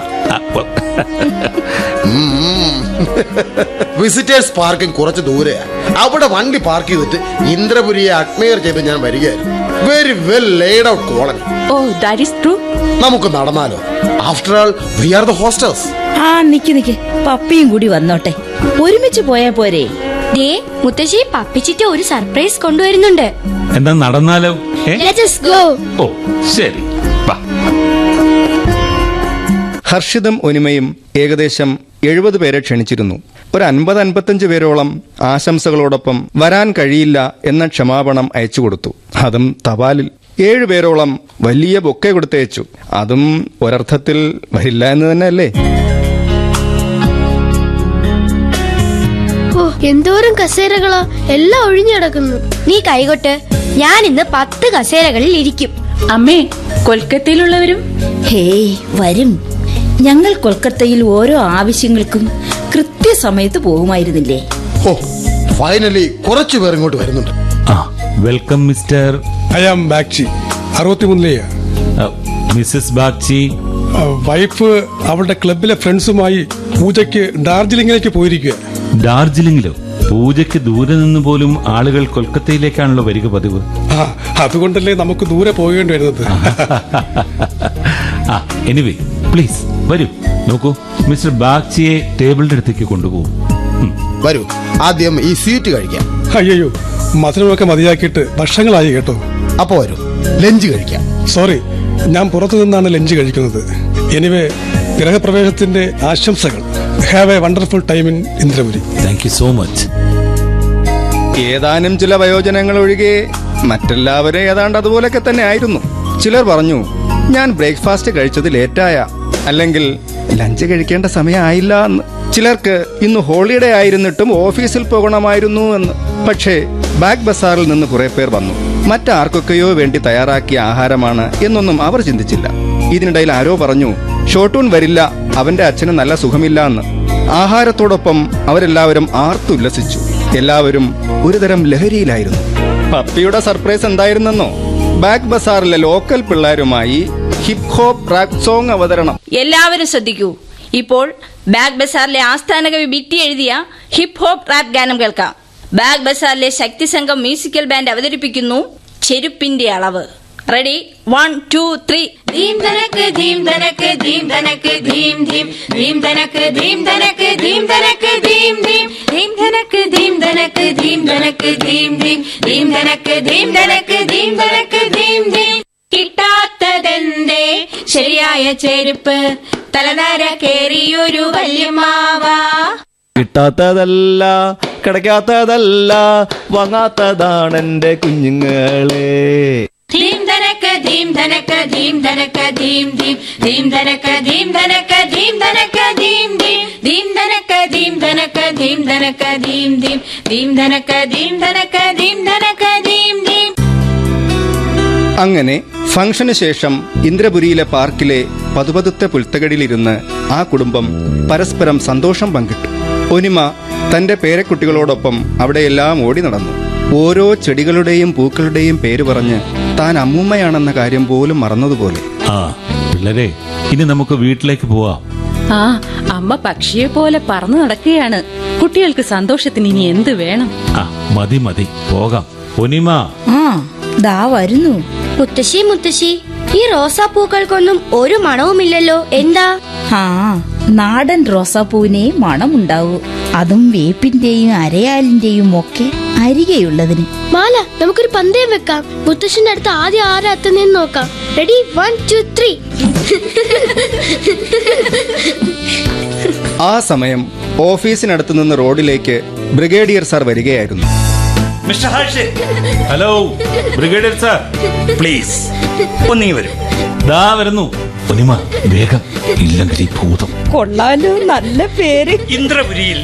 വിസിറ്റേഴ്സ് പാർക്കിംഗ് കുറച്ച് ദൂരെയാ. അവിടെ വണ്ടി പാർക്ക് ചെയ്തിട്ട് ഇന്ദ്രപുരിയെ അഡ്മയർ ചെയ്ത് ഞാൻ വരികയായിരുന്നു. Very well laid out colony.
Oh that is true
നമുക്ക് നടന്നാലോ? After all we are the hosters
ആ നിക്ക് നിക്ക്. പപ്പിയും കൂടി വന്നോട്ടെ. ഒരുമിച്ച് പോയാ പോരെ.
ദേ മുത്തശ്ശി പപ്പിച്ചിട്ട് ഒരു സർപ്രൈസ് കൊണ്ടുവരുന്നുണ്ട്.
എന്താ നടന്നാലോ? ഓ ശരി. ഹർഷിതം
ഹർഷിതും ഒനിമയും ഏകദേശം എഴുപത് പേരെ ക്ഷണിച്ചിരുന്നു. ഒരു അൻപത് അൻപത്തഞ്ച് പേരോളം ആശംസകളോടൊപ്പം വരാൻ കഴിയില്ല എന്ന ക്ഷമാപണം അയച്ചു കൊടുത്തു. അതും തപാലിൽ. ഏഴു പേരോളം വലിയ ബൊക്കെ കൊടുത്തയച്ചു. അതും ഒരർത്ഥത്തിൽ വരില്ല എന്ന് തന്നെയല്ലേ?
എന്തോരം കസേരകളാ? എല്ലാം ഒഴിഞ്ഞു കിടക്കുന്നു. നീ കൈകൊട്ട് ഞാൻ ഇന്ന് പത്ത് കസേരകളിൽ ഇരിക്കും.
അമ്മേ കൊൽക്കത്തയിലുള്ളവരും?
ഹേയ് വരും. ഞങ്ങൾ കൊൽക്കത്തയിൽ ഓരോ ആവശ്യങ്ങൾക്കും കൃത്യസമയത്ത് പോകുമായിരുന്നില്ലേ?
ഓ ഫൈനലി കുറച്ചു പേർ ഇങ്ങോട്ട് വരുന്നുണ്ട്.
ആ welcome mister
I am Bagchi. അറുപത്തിമൂന്നിലെയാ
missus Bagchi
wife അവളുടെ ക്ലബിലെ ഫ്രണ്ട്സുമായി പൂജയ്ക്ക് ഡാർജിലിംഗിലേക്ക് പോയിരിക്കുക
ഡാർജിലിംഗിലോ പൂജയ്ക്ക് ദൂരെ നിന്ന് പോലും ആളുകൾ കൊൽക്കത്തയിലേക്കാണല്ലോ വരിക പതിവ്.
ആ അതുകൊണ്ടല്ലേ നമുക്ക് ദൂരെ പോകേണ്ടി വരുന്നത്?
ആ എനിവേ പ്ലീസ് വരൂ. നോക്കൂ മിസ്റ്റർ ബാഗ്ചിയെ ടേബിളിന്റെ അടുത്തേക്ക് കൊണ്ടുപോകും.
വരൂ ആദ്യം ഈ സ്വീറ്റ് കഴിക്കാം.
അയ്യോ മധുരമൊക്കെ മതിയാക്കിയിട്ട് വർഷങ്ങളായി കേട്ടോ.
അപ്പൊ വരൂ ലഞ്ച് കഴിക്കാം.
സോറി ഞാൻ പുറത്തു നിന്നാണ് ലഞ്ച് കഴിക്കുന്നത്. എനിവേ ഗ്രഹപ്രവേശത്തിന്റെ ആശംസകൾ. Have a wonderful time in Indrapuri
thank you so much
ഏതാനും ചില വയോജനങ്ങൾ ഒഴികെ മറ്റെല്ലാവരും ഏതാണ്ട് അതുപോലൊക്കെ തന്നെ ആയിരുന്നു. ചിലർ പറഞ്ഞു ഞാൻ ബ്രേക്ക്ഫാസ്റ്റ് കഴിച്ചത് ലേറ്റായ അല്ലെങ്കിൽ ലഞ്ച് കഴിക്കേണ്ട സമയമായില്ല എന്ന്. ചിലർക്ക് ഇന്ന് ഹോളിഡേ ആയിരുന്നിട്ടും ഓഫീസിൽ പോകണമായിരുന്നു എന്ന്. പക്ഷേ ബാഗ് ബസാറിൽ നിന്ന് കുറെ പേർ വന്നു. മറ്റാർക്കൊക്കെയോ വേണ്ടി തയ്യാറാക്കിയ ആഹാരമാണ് എന്നൊന്നും അവർ ചിന്തിച്ചില്ല. ഇതിനിടയിൽ ആരോ പറഞ്ഞു ഷോട്ടൂൺ വരില്ല അവന്റെ അച്ഛന് നല്ല സുഖമില്ല എന്ന് ആഹാരത്തോടൊപ്പം അവരെല്ലാവരും ആർത്തുല്ലസിച്ചു. എല്ലാവരും ഒരുതരം ലഹരിയിലായിരുന്നു. പപ്പിയുടെ സർപ്രൈസ് എന്തായിരുന്നെന്നോ? ബാഗ് ബസാറിലെ ലോക്കൽ പിള്ളേരുമായി ഹിപ് ഹോപ്പ് റാപ്പ് സോങ് അവതരണം.
എല്ലാവരും ശ്രദ്ധിക്കൂ. ഇപ്പോൾ ബാഗ് ബസാറിലെ ആസ്ഥാന കവി ബിറ്റി എഴുതിയ ഹിപ് ഹോപ്പ് റാപ്പ് ഗാനം കേൾക്കാം. ബാഗ് ബസാറിലെ ശക്തി സംഘം മ്യൂസിക്കൽ ബാൻഡ് അവതരിപ്പിക്കുന്നു ചെരുപ്പിന്റെ അളവ്. റെഡി വൺ ടു ത്രീ
ധീം തനക്ക് ധീം തനക്ക് ധീം തനക്ക് ധീം ധീം ധീം തനക്ക് ധീം തനക്ക് ധീം തനക്ക് ധീം ധീം ധീം തനക്ക് ധീം തനക്ക് ധീം തനക്ക് ധീം ധീം ധീം തനക്ക് ധീം തനക്ക് ധീം തനക്ക് ധീം ധീം കിട്ടാത്തതെന്തേ ശരിയായ ചെരുപ്പ് തലനര കേറിയൊരു വല്യമാവ
കിട്ടാത്തതല്ല കിടക്കാത്തതല്ല വാങ്ങാത്തതാണെന്റെ കുഞ്ഞുങ്ങളെ
ധീം ധനക്ക ധീം ധനക്ക ധീം ധനക്ക ധീം ധീം ധീം ധനക്ക ധീം ധനക്ക ധീം ധനക്ക ധീം ധീം ധീം ധനക്ക ധീം ധനക്ക ധീം ധനക്ക ധീം ധീം ധീം ധനക്ക ധീം ധനക്ക ധീം ധനക്ക ധീം ധീം
അങ്ങനെ ഫംഗ്ഷന് ശേഷം ഇന്ദ്രപുരിയിലെ പാർക്കിലെ പതുപതുത്തെ പുൽത്തകടിയിലിരുന്ന് ആ കുടുംബം പരസ്പരം സന്തോഷം പങ്കിട്ടു ഒനിമ തന്റെ പേരക്കുട്ടികളോടൊപ്പം അവിടെയെല്ലാം ഓടി നടന്നു ഓരോ ചെടികളുടെയും പൂക്കളുടെയും പേര് പറഞ്ഞ് താൻ അമ്മൂമ്മയാണെന്ന കാര്യം പോലും മറന്നതുപോലെ.
ആ പിള്ളേരെ ഇനി നമുക്ക് വീട്ടിലേക്ക് പോവാം.
ആ അമ്മ പക്ഷിയെ പോലെ പറന്നു നടക്കുകയാണ്. കുട്ടികൾക്ക് സന്തോഷത്തിന് ഇനി എന്ത് വേണം?
ആ മതി മതി. പോകാം. ഒനിമ
ആ ദാ വരുന്നു.
മുത്തശ്ശി മുത്തശ്ശി ഈ റോസാപ്പൂക്കൾക്കൊന്നും ഒരു മണവുമില്ലല്ലോ. എന്താ?
ആ നാടൻ റോസാപ്പൂവിനെ മണമുണ്ടാവൂ. അതും വേപ്പിന്റെയും അരയാലിന്റെയും ഒക്കെ അരികെയുള്ളതിന്.
മാല നമുക്കൊരു പന്തയം വെക്കാം. മുത്തശ്ശന്റെ അടുത്ത് ആദ്യം ആരാ നോക്കാം. റെഡി വൺ ടു ത്രീ
ആ സമയം ഓഫീസിനടുത്ത് നിന്ന് റോഡിലേക്ക് ബ്രിഗേഡിയർ സാർ വരികയായിരുന്നു.
Mister Harsh
hello brigadier sir.
Please ഒന്നീ വരും.
ദാ വരുന്നു. ഒനിമ വേഗം. ഇല്ലെങ്കിൽ ഈ ഭൂതം.
കൊള്ളാലോ നല്ല പേര്.
ഇന്ദ്രപുരിയിൽ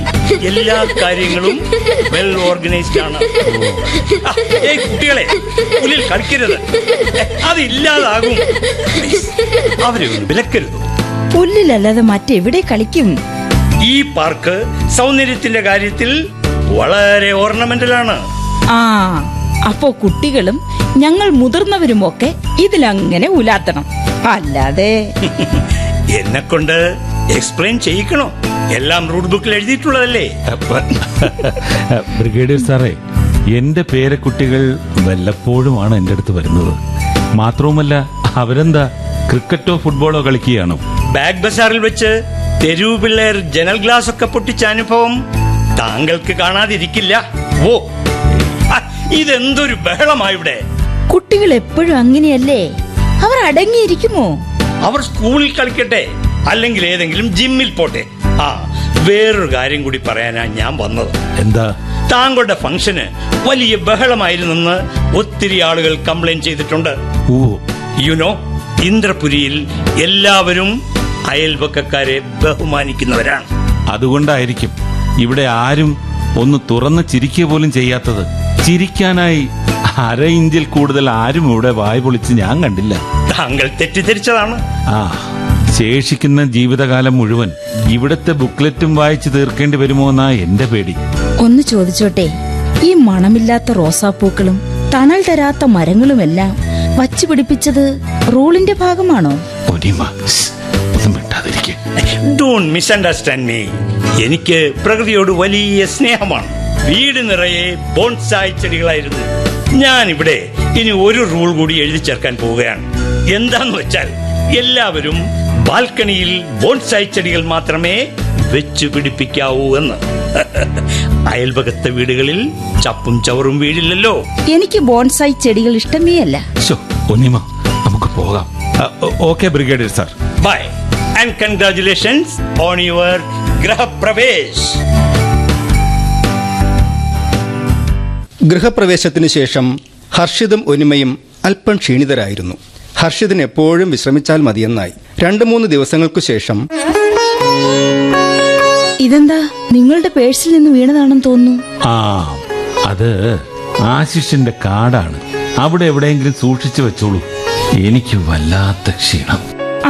എല്ലാ കാര്യങ്ങളും വെൽ ഓർഗനൈസ്ഡ് ആണ്. ഏയ് കുട്ടികളെ ഉള്ളിൽ കളിക്കരുത്. അത് ഇല്ലാതാകും. അവരെ ഒന്ന് വിലക്കരുത്?
പുല്ലിലല്ലാതെ മറ്റെവിടെ കളിക്കും?
ഈ പാർക്ക് സൗന്ദര്യത്തിന്റെ കാര്യത്തിൽ വളരെ ഓർണമെന്റൽ ആണ്.
ആ അപ്പോ കുട്ടികളും ഞങ്ങൾ മുതിർന്നവരുമൊക്കെ ഇതിലങ്ങനെ ഉലാത്തണം. അല്ലാതെ
എന്നെ കൊണ്ട് എക്സ്പ്ലെയിൻ ചെയ്യിക്കണോ? എല്ലാം റൂട്ട് ബുക്കിൽ എഴുതിയിട്ടുള്ളതല്ലേ?
ബ്രിഗേഡിയർ സാറേ എന്റെ പേരക്കുട്ടികൾ വല്ലപ്പോഴുമാണ് എന്റെ അടുത്ത് വരുന്നത്. മാത്രവുമല്ല അവരെന്താ ക്രിക്കറ്റോ ഫുട്ബോളോ കളിക്കുകയാണോ?
ബാഗ് ബസാറിൽ വെച്ച് തെരുവ് പിള്ളേർ ജനൽ ഗ്ലാസ് ഒക്കെ പൊട്ടിച്ച അനുഭവം താങ്കൾക്ക് കാണാതിരിക്കില്ല. ഓ ഇതെന്തൊരു ബഹളമാ ഇവിടെ?
കുട്ടികൾ എപ്പോഴും അങ്ങനെയല്ലേ? അവർ അടങ്ങിയിരിക്കുമോ?
അവർ സ്കൂളിൽ കളിക്കട്ടെ അല്ലെങ്കിൽ ഏതെങ്കിലും ജിമ്മിൽ പോട്ടെ. ആ വേറൊരു കാര്യം കൂടി പറയാനാ ഞാൻ വന്നത്.
എന്താ?
താങ്കളുടെ ഫംഗ്ഷന് വലിയ ബഹളമായിരുന്നെന്ന് ഒത്തിരി ആളുകൾ കംപ്ലൈന്റ് ചെയ്തിട്ടുണ്ട്.
ഓ.
യുനോ ഇന്ദ്രപുരിയിൽ എല്ലാവരും അയൽപക്കക്കാരെ ബഹുമാനിക്കുന്നവരാണ്.
അതുകൊണ്ടായിരിക്കും ഇവിടെ ആരും ഒന്ന് തുറന്ന് ചിരിക്കുക പോലും ചെയ്യാത്തത്. ചിരിക്കാനായി അര ഇഞ്ചിൽ കൂടുതൽ ആരും ഇവിടെ വായ പൊളിച്ച് ഞാൻ കണ്ടില്ല.
താങ്കൾ തെറ്റിദ്ധരിച്ചതാണ്.
ആ ശേഷിക്കുന്ന ജീവിതകാലം മുഴുവൻ ഇവിടത്തെ ബുക്ക്ലെറ്റും വായിച്ചു തീർക്കേണ്ടി വരുമോ എന്നാ എന്റെ പേടി.
ഒന്ന് ചോദിച്ചോട്ടെ ഈ മണമില്ലാത്ത റോസാപ്പൂക്കളും തണൽ തരാത്ത മരങ്ങളുമെല്ലാം വച്ചു പിടിപ്പിച്ചത് റൂളിന്റെ ഭാഗമാണോ?
മിസ്അണ്ടർസ്റ്റാൻഡ് മീ എനിക്ക് പ്രകൃതിയോട് വലിയ സ്നേഹമാണ്. വീട് നിറയെ ബോൺസായി ചെടികളായിരുന്നു. ഞാൻ ഇവിടെ ഇനി ഒരു റൂൾ കൂടി എഴുതി ചേർക്കാൻ പോവുകയാണ്. എന്താന്ന് വെച്ചാൽ എല്ലാവരും ബാൽക്കണിയിൽ ബോൺസായി ചെടികൾ മാത്രമേ വെച്ചു പിടിപ്പിക്കാവൂ എന്ന്. അയൽപകത്തെ വീടുകളിൽ ചപ്പും ചവറും വീടില്ലല്ലോ.
എനിക്ക് ബോൺസായി ചെടികൾ ഇഷ്ടമേ അല്ല.
നമുക്ക് പോകാം. Okay brigadier sir.
Bye and congratulations on your Grihapravesh.
ഗൃഹപ്രവേശത്തിന് ശേഷം ഹർഷിതും ഒനിമയും അല്പം ക്ഷീണിതരായിരുന്നു. ഹർഷിതിന് എപ്പോഴും വിശ്രമിച്ചാൽ മതിയെന്നായി. രണ്ടു മൂന്ന് ദിവസങ്ങൾക്കു ശേഷം
ഇതെന്താ? നിങ്ങളുടെ പേഴ്സിൽ നിന്ന് വീണതാണെന്ന് തോന്നുന്നു.
ആ അത് ആശിഷിന്റെ കാർഡാണ് അവിടെ എവിടെയെങ്കിലും സൂക്ഷിച്ചു വെച്ചോളൂ. എനിക്ക് വല്ലാത്ത ക്ഷീണം.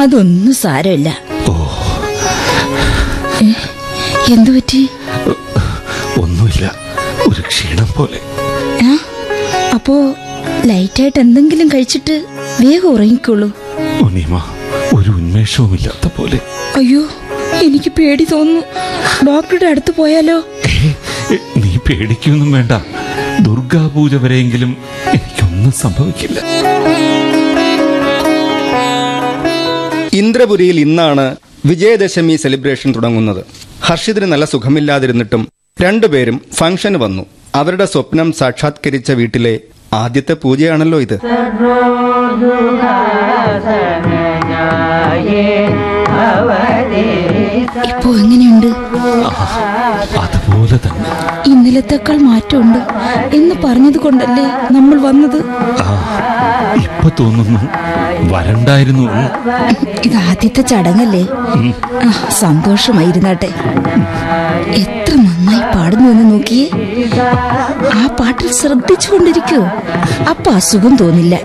അതൊന്നും സാരമില്ല. ഓ. എന്തു പറ്റി?
ഒന്നുമില്ല. ഒരു ക്ഷീണം പോലെ.
അപ്പോ ലൈറ്റായിട്ട് എന്തെങ്കിലും കഴിച്ചിട്ട് വേഗം ഉറങ്ങിക്കോളൂ.
ഒരു ഉന്മേഷവുമില്ലാത്ത പോലെ.
അയ്യോ എനിക്ക് പേടി തോന്നുന്നു. ഡോക്ടറുടെ അടുത്ത് പോയാലോ?
നീ പേടിക്കൊന്നും വേണ്ട. ദുർഗാപൂജ വരെയെങ്കിലും എനിക്കൊന്നും സംഭവിക്കില്ല.
ഇന്ദ്രപുരിയിൽ ഇന്നാണ് വിജയദശമി സെലിബ്രേഷൻ തുടങ്ങുന്നത്. ഹർഷിതിന് നല്ല സുഖമില്ലാതിരുന്നിട്ടും രണ്ടുപേരും ഫംഗ്ഷന് വന്നു. അവരുടെ സ്വപ്നം സാക്ഷാത്കരിച്ച വീട്ടിലെ ആദ്യത്തെ പൂജയാണല്ലോ ഇത്.
ഇപ്പോ എങ്ങനെയുണ്ട്?
അതുപോലെ തന്നെ.
ഇന്നലത്തേക്കാൾ മാറ്റമുണ്ട് എന്ന് പറഞ്ഞത് കൊണ്ടല്ലേ നമ്മൾ വന്നത്?
ഇപ്പൊ തോന്നുന്നു വരണ്ടായിരുന്നു.
ഇത് ആദ്യത്തെ ചടങ്ങല്ലേ? സന്തോഷമായിരുന്നാട്ടെ. എത്ര നന്നായി പാടുന്നു എന്ന് നോക്കിയേ. ആ പാട്ടിൽ ശ്രദ്ധിച്ചുകൊണ്ടിരിക്കൂ. അപ്പൊ അസുഖം തോന്നില്ല.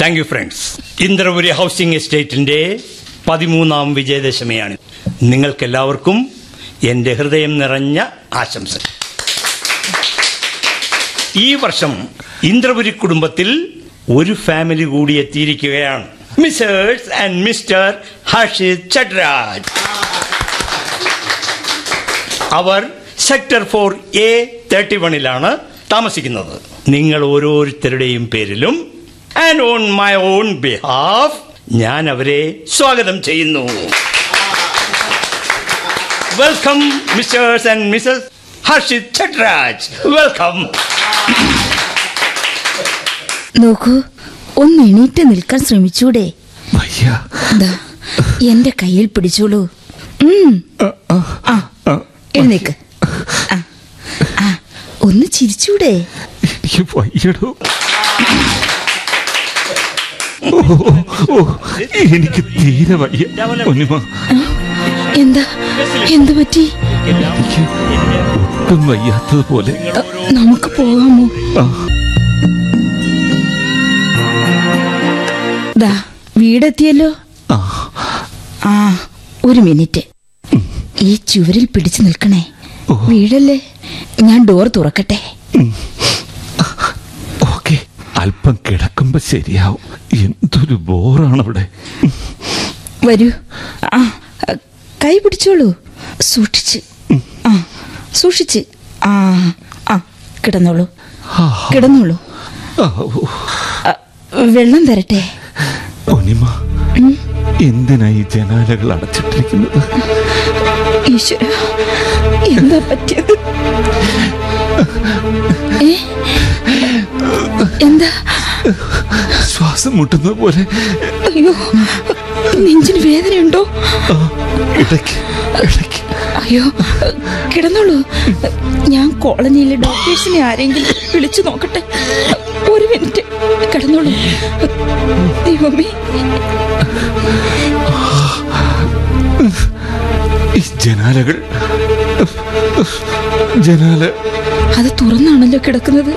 Thank you friends Indrapuri housing എസ്റ്റേറ്റിന്റെ പതിമൂന്നാം വിജയദശമിയാണ്. നിങ്ങൾക്കെല്ലാവർക്കും എന്റെ ഹൃദയം നിറഞ്ഞ ആശംസ ഈ വർഷം ഇന്ദ്രപുരി കുടുംബത്തിൽ ഒരു ഫാമിലി കൂടി എത്തിയിരിക്കുകയാണ്. Mrs and Mr Harshit Chatraj. Our sector four A thirty വണിലാണ് താമസിക്കുന്നത്. നിങ്ങൾ ഓരോരുത്തരുടെയും പേരിലും and on my on behalf ഞാൻ അവരെ സ്വാഗതം ചെയ്യുന്നു. Welcome mistress and Mrs Harshit Chatraj. Welcome
നോക്കൂ ഒന്ന് എണീറ്റ് നിൽക്കാൻ ശ്രമിച്ചൂടെ. എന്റെ കയ്യിൽ പിടിച്ചോളൂ. എഴുന്നേക്ക്. ഒന്ന് ചിരിച്ചൂടെ.
എനിക്ക് തീരെ വയ്യ.
എന്താ എന്ത് പറ്റി?
ഒട്ടും വയ്യാത്തതുപോലെ.
നമുക്ക് പോകാമോ? വീടെത്തിയല്ലോ?
ആ.
ഒരു മിനിറ്റ്. ഈ ചുവരിൽ പിടിച്ചു നിൽക്കണേ. വീടല്ലേ? ഞാൻ ഡോർ തുറക്കട്ടെ.
ഓക്കെ. അല്പം കിടക്കുമ്പോ ശരിയാവും. എന്തൊരു ബോറാണ് അവിടെ
വരൂ. ആ കൈ പിടിച്ചോളൂ. സൂക്ഷിച്ച്. ആ സൂക്ഷിച്ച്. ആ ആ കിടന്നോളൂ. കിടന്നോളൂ. വെള്ളം തരട്ടെ.
ഒനിമ എന്തിനാ ഈ ജനാലകൾ അടച്ചിട്ടിരിക്കുന്നത്?
ഈശ്വര എന്താ പറ്റിയത്? എന്താ?
ശ്വാസം മുട്ടുന്ന പോലെ.
അയ്യോ നെഞ്ചിന് വേദനയുണ്ടോ?
ഇടയ്ക്ക് ഇടയ്ക്ക്.
അയ്യോ കിടന്നോളൂ. ഞാൻ കോളനിയിലെ ഡോക്ടേഴ്സിനെ ആരെങ്കിലും വിളിച്ചു നോക്കട്ടെ? ഒരു മിനിറ്റ്. കിടന്നോളൂ. ദൈവമേ.
ജനാലകൾ ജനാല.
അത് തുറന്നാണല്ലോ കിടക്കുന്നത്.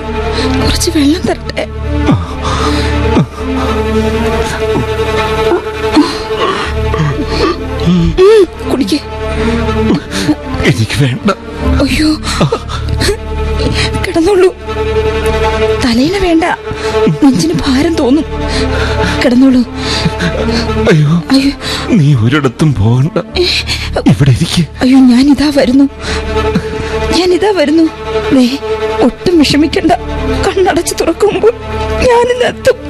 കുറച്ച് വെള്ളം തരട്ടെ. കുടിക്ക്.
എനിക്ക് വേണ്ട.
അയ്യോ. കിടന്നോളൂ. തലയില വേണ്ട. നെഞ്ചിന് ഭാരം തോന്നും. കിടന്നോളൂ.
അയ്യോ
അയ്യോ.
നീ ഒരിടത്തും പോകണ്ട. ഇവിടെ
അയ്യോ ഞാൻ ഇതാ വരുന്നു. ഞാൻ ഇതാ വരുന്നു. നീ ഒട്ടും വിഷമിക്കണ്ട. കണ്ണടച്ച് തുറക്കുമ്പോൾ ഞാനിന്ന് എത്തും.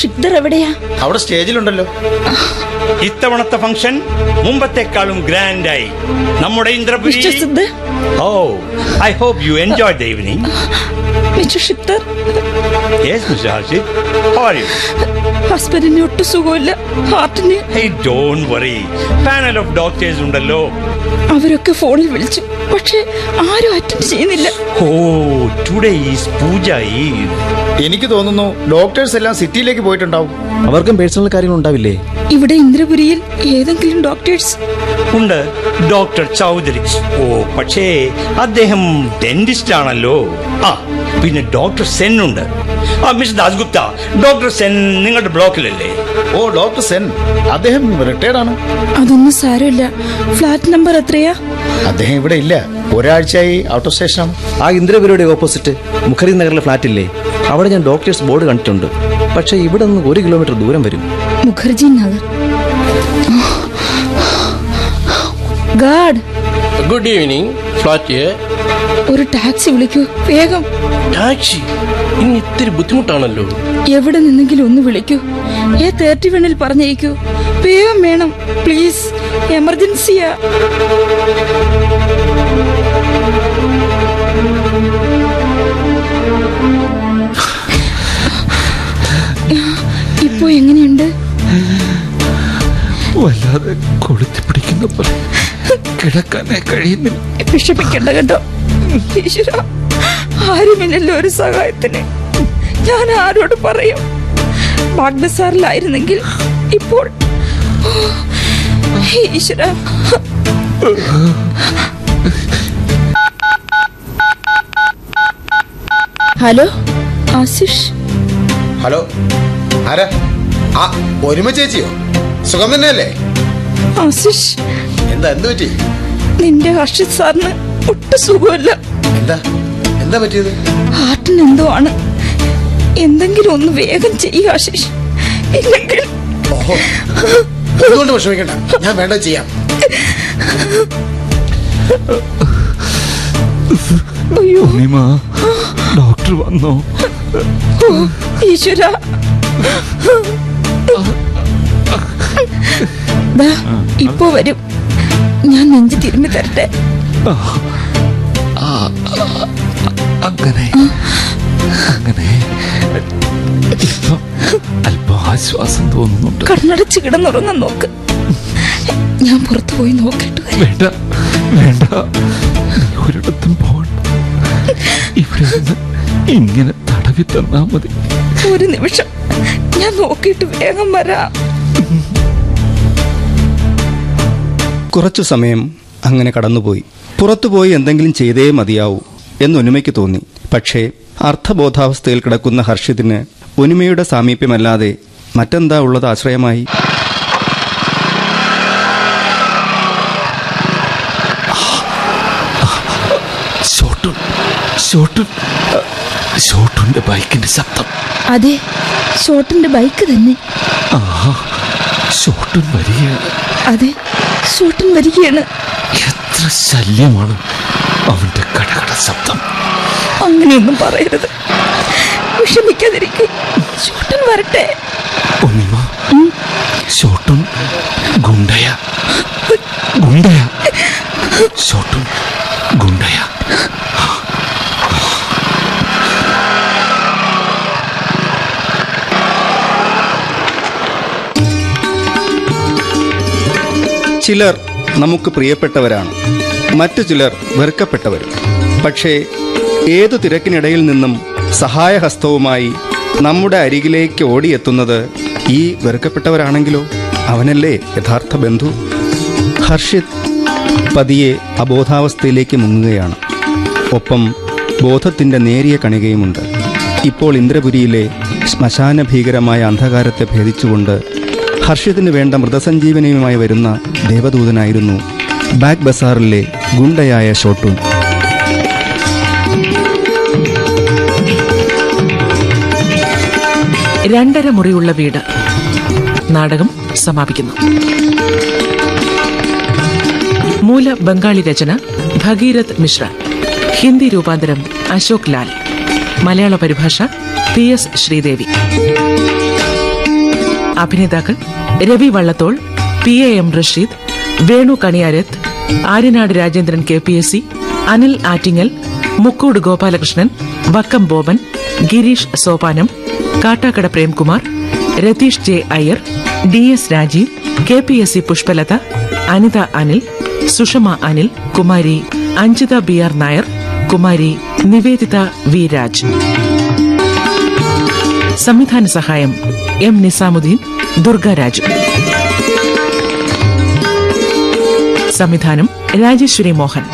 ഷിക്ദർ എവിടെയാ
അവിടെ സ്റ്റേജിലുണ്ടല്ലോ.
ഇത്തവണത്തെ ഫംഗ്ഷൻ മുമ്പത്തെക്കാളും ഗ്രാൻഡായി. നമ്മുടെ Indrapuri oh I hope you enjoy the evening
Mr ഹസ്ബൻഡിന് ഒട്ടും സുഖമില്ല. ഹാർട്ടിന്
hey don't worry panel of doctors ഉണ്ടല്ലോ.
അവരൊക്കെ ഫോണിൽ വിളിച്ചു. പക്ഷേ ആരും അറ്റൻഡ് ചെയ്യുന്നില്ല.
ഓ ടുഡേ ഈസ് പൂജ
എനിക്ക് തോന്നുന്നു ഡോക്ടേഴ്സ് എല്ലാം സിറ്റിയിലേക്ക് പോയിട്ടുണ്ടാവും.
അവർക്കും പേഴ്സണൽ കാര്യങ്ങൾ ഉണ്ടാവില്ലേ?
ഇവിടെ ഇന്ദ്രപുരിയിൽ ഏതെങ്കിലും ഡോക്ടേഴ്സ്
ഉണ്ട്. ഡോക്ടർ ചൗധരി. ഓ പക്ഷേ അദ്ദേഹം ഡെന്റിസ്റ്റ് ആണല്ലോ. ആ പിന്നെ ഡോക്ടർ സെൻ ഉണ്ട്. ആ മിസ് ദാസ്ഗുപ്ത ഡോക്ടർ സെൻ നിങ്ങളുടെ ബ്ലോക്കിലല്ലേ?
ഓ ഡോക്ടർ സെൻ അദ്ദേഹം റിട്ടയർഡ് ആണ്.
അതൊന്നും സാരമില്ല. ഫ്ലാറ്റ് നമ്പർ എത്രയാ?
അദ്ദേഹം ഇവിടെ ഇല്ല. ഒരാഴ്ചയായി ഔട്ട് സ്റ്റേഷൻ സ്റ്റേഷനാണ്.
ആ ഇന്ദിരപുരയുടെ ഓപ്പോസിറ്റ് മുഖരി നഗറിലെ ഫ്ലാറ്റ് ഇല്ലേ? അവിടെ ഞാൻ ഡോക്ടേഴ്സ് ബോർഡ് കണ്ടിട്ടുണ്ട്. പക്ഷേ ഇവിടെ നിന്ന് ഒരു കിലോമീറ്റർ ദൂരം വരും.
Mukherjee Nagar. God.
Good evening flat
ഒരു ടാക്സി വിളിക്കൂ. വേഗം.
ടാക്സി? ഇനി ഇത്തിരി ബുദ്ധിമുട്ടാണല്ലോ.
എവിടെ നിന്നെങ്കിലും ഒന്ന് വിളിക്കൂ. ഏ തേർട്ടി വണ്ണിൽ പറഞ്ഞേക്കൂ വേഗം വേണം. പ്ലീസ്. എമർജൻസിയാ. ഇപ്പോ എങ്ങനെയുണ്ട്?
വല്ലാതെ കൊളുത്തി പിടിക്കുന്ന പോലെ കിടക്കാനേ കഴിയുന്നില്ല.
വിഷമിക്കണ്ട കേട്ടോ. ഈശ്വര ആരുമില്ലല്ലോ ഒരു സഹായത്തിന്. ഞാൻ ആരോട് പറയും? ഭാഗ്യസാറിലായിരുന്നെങ്കിൽ ഇപ്പോൾ ഈശ്വര. ഹലോ? ആശിഷ്.
ഹലോ? ആരാ? ആ ഒരുമ ചേച്ചിയോ? സുഖം തന്നെയല്ലേ?
ആശിഷ്.
എന്താ എന്ത് പറ്റി
നിന്റെ ഹർഷിത് സാറിന് ഒട്ടും സുഖമല്ല.
എന്താ? എന്താ പറ്റിയത്?
ഹാർട്ടിന് എന്തോ ആണ് എന്തെങ്കിലും ഒന്ന് വേഗം ചെയ്യുക ആശിഷ്. ഇല്ലെങ്കിൽ
ഓഹോ. എന്തുകൊണ്ട് വിഷമിക്കണ്ട. ഞാൻ വേണ്ട ചെയ്യാം.
അയ്യോ.
ഡോക്ടർ വന്നോ?
ഈശ്വര. ദാ, ഇപ്പോ വരും. ഞാൻ നെഞ്ചു തിരുമ്പി തരട്ടെ.
അങ്ങനെ അങ്ങനെ. ഇപ്പം അല്പം ആശ്വാസം തോന്നുന്നുണ്ട്.
കണ്ണടച്ച് കിടന്നുറങ്ങാൻ നോക്ക്. ഞാൻ പുറത്തു പോയി നോക്കിട്ട്. വരാം.
വേണ്ട വേണ്ട. ഒരിടത്തും പോകണ്ട. ഇവിടെ ഇങ്ങനെ തടവി തന്നാ മതി.
ഒരു നിമിഷം. ഞാൻ നോക്കിയിട്ട് വേഗം വരാം.
കുറച്ചു സമയം അങ്ങനെ കടന്നുപോയി. പുറത്തുപോയി എന്തെങ്കിലും ചെയ്തേ മതിയാവൂ. എന്ന് ഒനുമയ്ക്ക് തോന്നി. പക്ഷേ അർത്ഥബോധാവസ്ഥയിൽ കിടക്കുന്ന ഹർഷിതിന് ഒനുമയുടെ സാമീപ്യമല്ലാതെ മറ്റെന്താ ഉള്ളത് ആശ്രയമായി?
ഷോട്ടുന്റെ ബൈക്കിന്റെ ശബ്ദം.
അതെ ഷോട്ടിന്റെ ബൈക്ക് തന്നെ.
ഷോട്ടുൻ വരികയാണ്.
അതെ ഷോട്ടൻ വരികയാണ്.
എത്ര ശല്യമാണ്. ശബ്ദം.
അങ്ങനെയൊന്നും പറയരുത്. വിഷമിക്കാതിരിക്കും. ഷോട്ടൻ വരട്ടെ.
ഒന്നിമ ഷോട്ടുൻ ഗുണ്ടയ. ഗുണ്ടയ. ഷോട്ടുൻ ഗുണ്ടയ.
ചിലർ നമുക്ക് പ്രിയപ്പെട്ടവരാണ്. മറ്റു ചിലർ വെറുക്കപ്പെട്ടവരും. പക്ഷേ ഏതു തിരക്കിനിടയിൽ നിന്നും സഹായഹസ്തവുമായി നമ്മുടെ അരികിലേക്ക് ഓടിയെത്തുന്നത് ഈ വെറുക്കപ്പെട്ടവരാണെങ്കിലോ? അവനല്ലേ യഥാർത്ഥ ബന്ധു? ഹർഷിത് പതിയെ അബോധാവസ്ഥയിലേക്ക് മുങ്ങുകയാണ്. ഒപ്പം ബോധത്തിന്റെ നേരിയ കണികയുമുണ്ട്. ഇപ്പോൾ ഇന്ദ്രപുരിയിലെ ശ്മശാന ഭീകരമായ അന്ധകാരത്തെ ഭേദിച്ചുകൊണ്ട് ഹർഷിതിന് വേണ്ട മൃതസഞ്ജീവനിയുമായി വരുന്ന ദേവദൂതനായിരുന്നു ബാഗ് ബസാറിലെ ഗുണ്ടയായ ഷോട്ടൂൺ.
രണ്ടര മുറിയുള്ള വീട് നാടകം സമാപിക്കുന്നു. മൂല ബംഗാളി രചന ഭഗീരഥ് മിശ്ര. ഹിന്ദി രൂപാന്തരം അശോക് ലാൽ. മലയാള പരിഭാഷ പി എസ് ശ്രീദേവി. അഭിനേതാക്കൾ Ravi Vallathol P A M Rasheed Venu Kaniyarath Aryanad Rajendran K P S C Anil Attingal Mukkode Gopalakrishnan Vakkom Boban Gireesh Sopanam Kattakada Premkumar Ratheesh J Iyer D S Rajeev K P S C Pushpalatha Anitha Anil Sushama Anil Kumari Anjitha B R Nair Kumari Niveditha V Raj. സംവിധാന സഹായം M Nizamuddin Durgaraju സംവിധാനം രാജേശ്വരി മോഹൻ.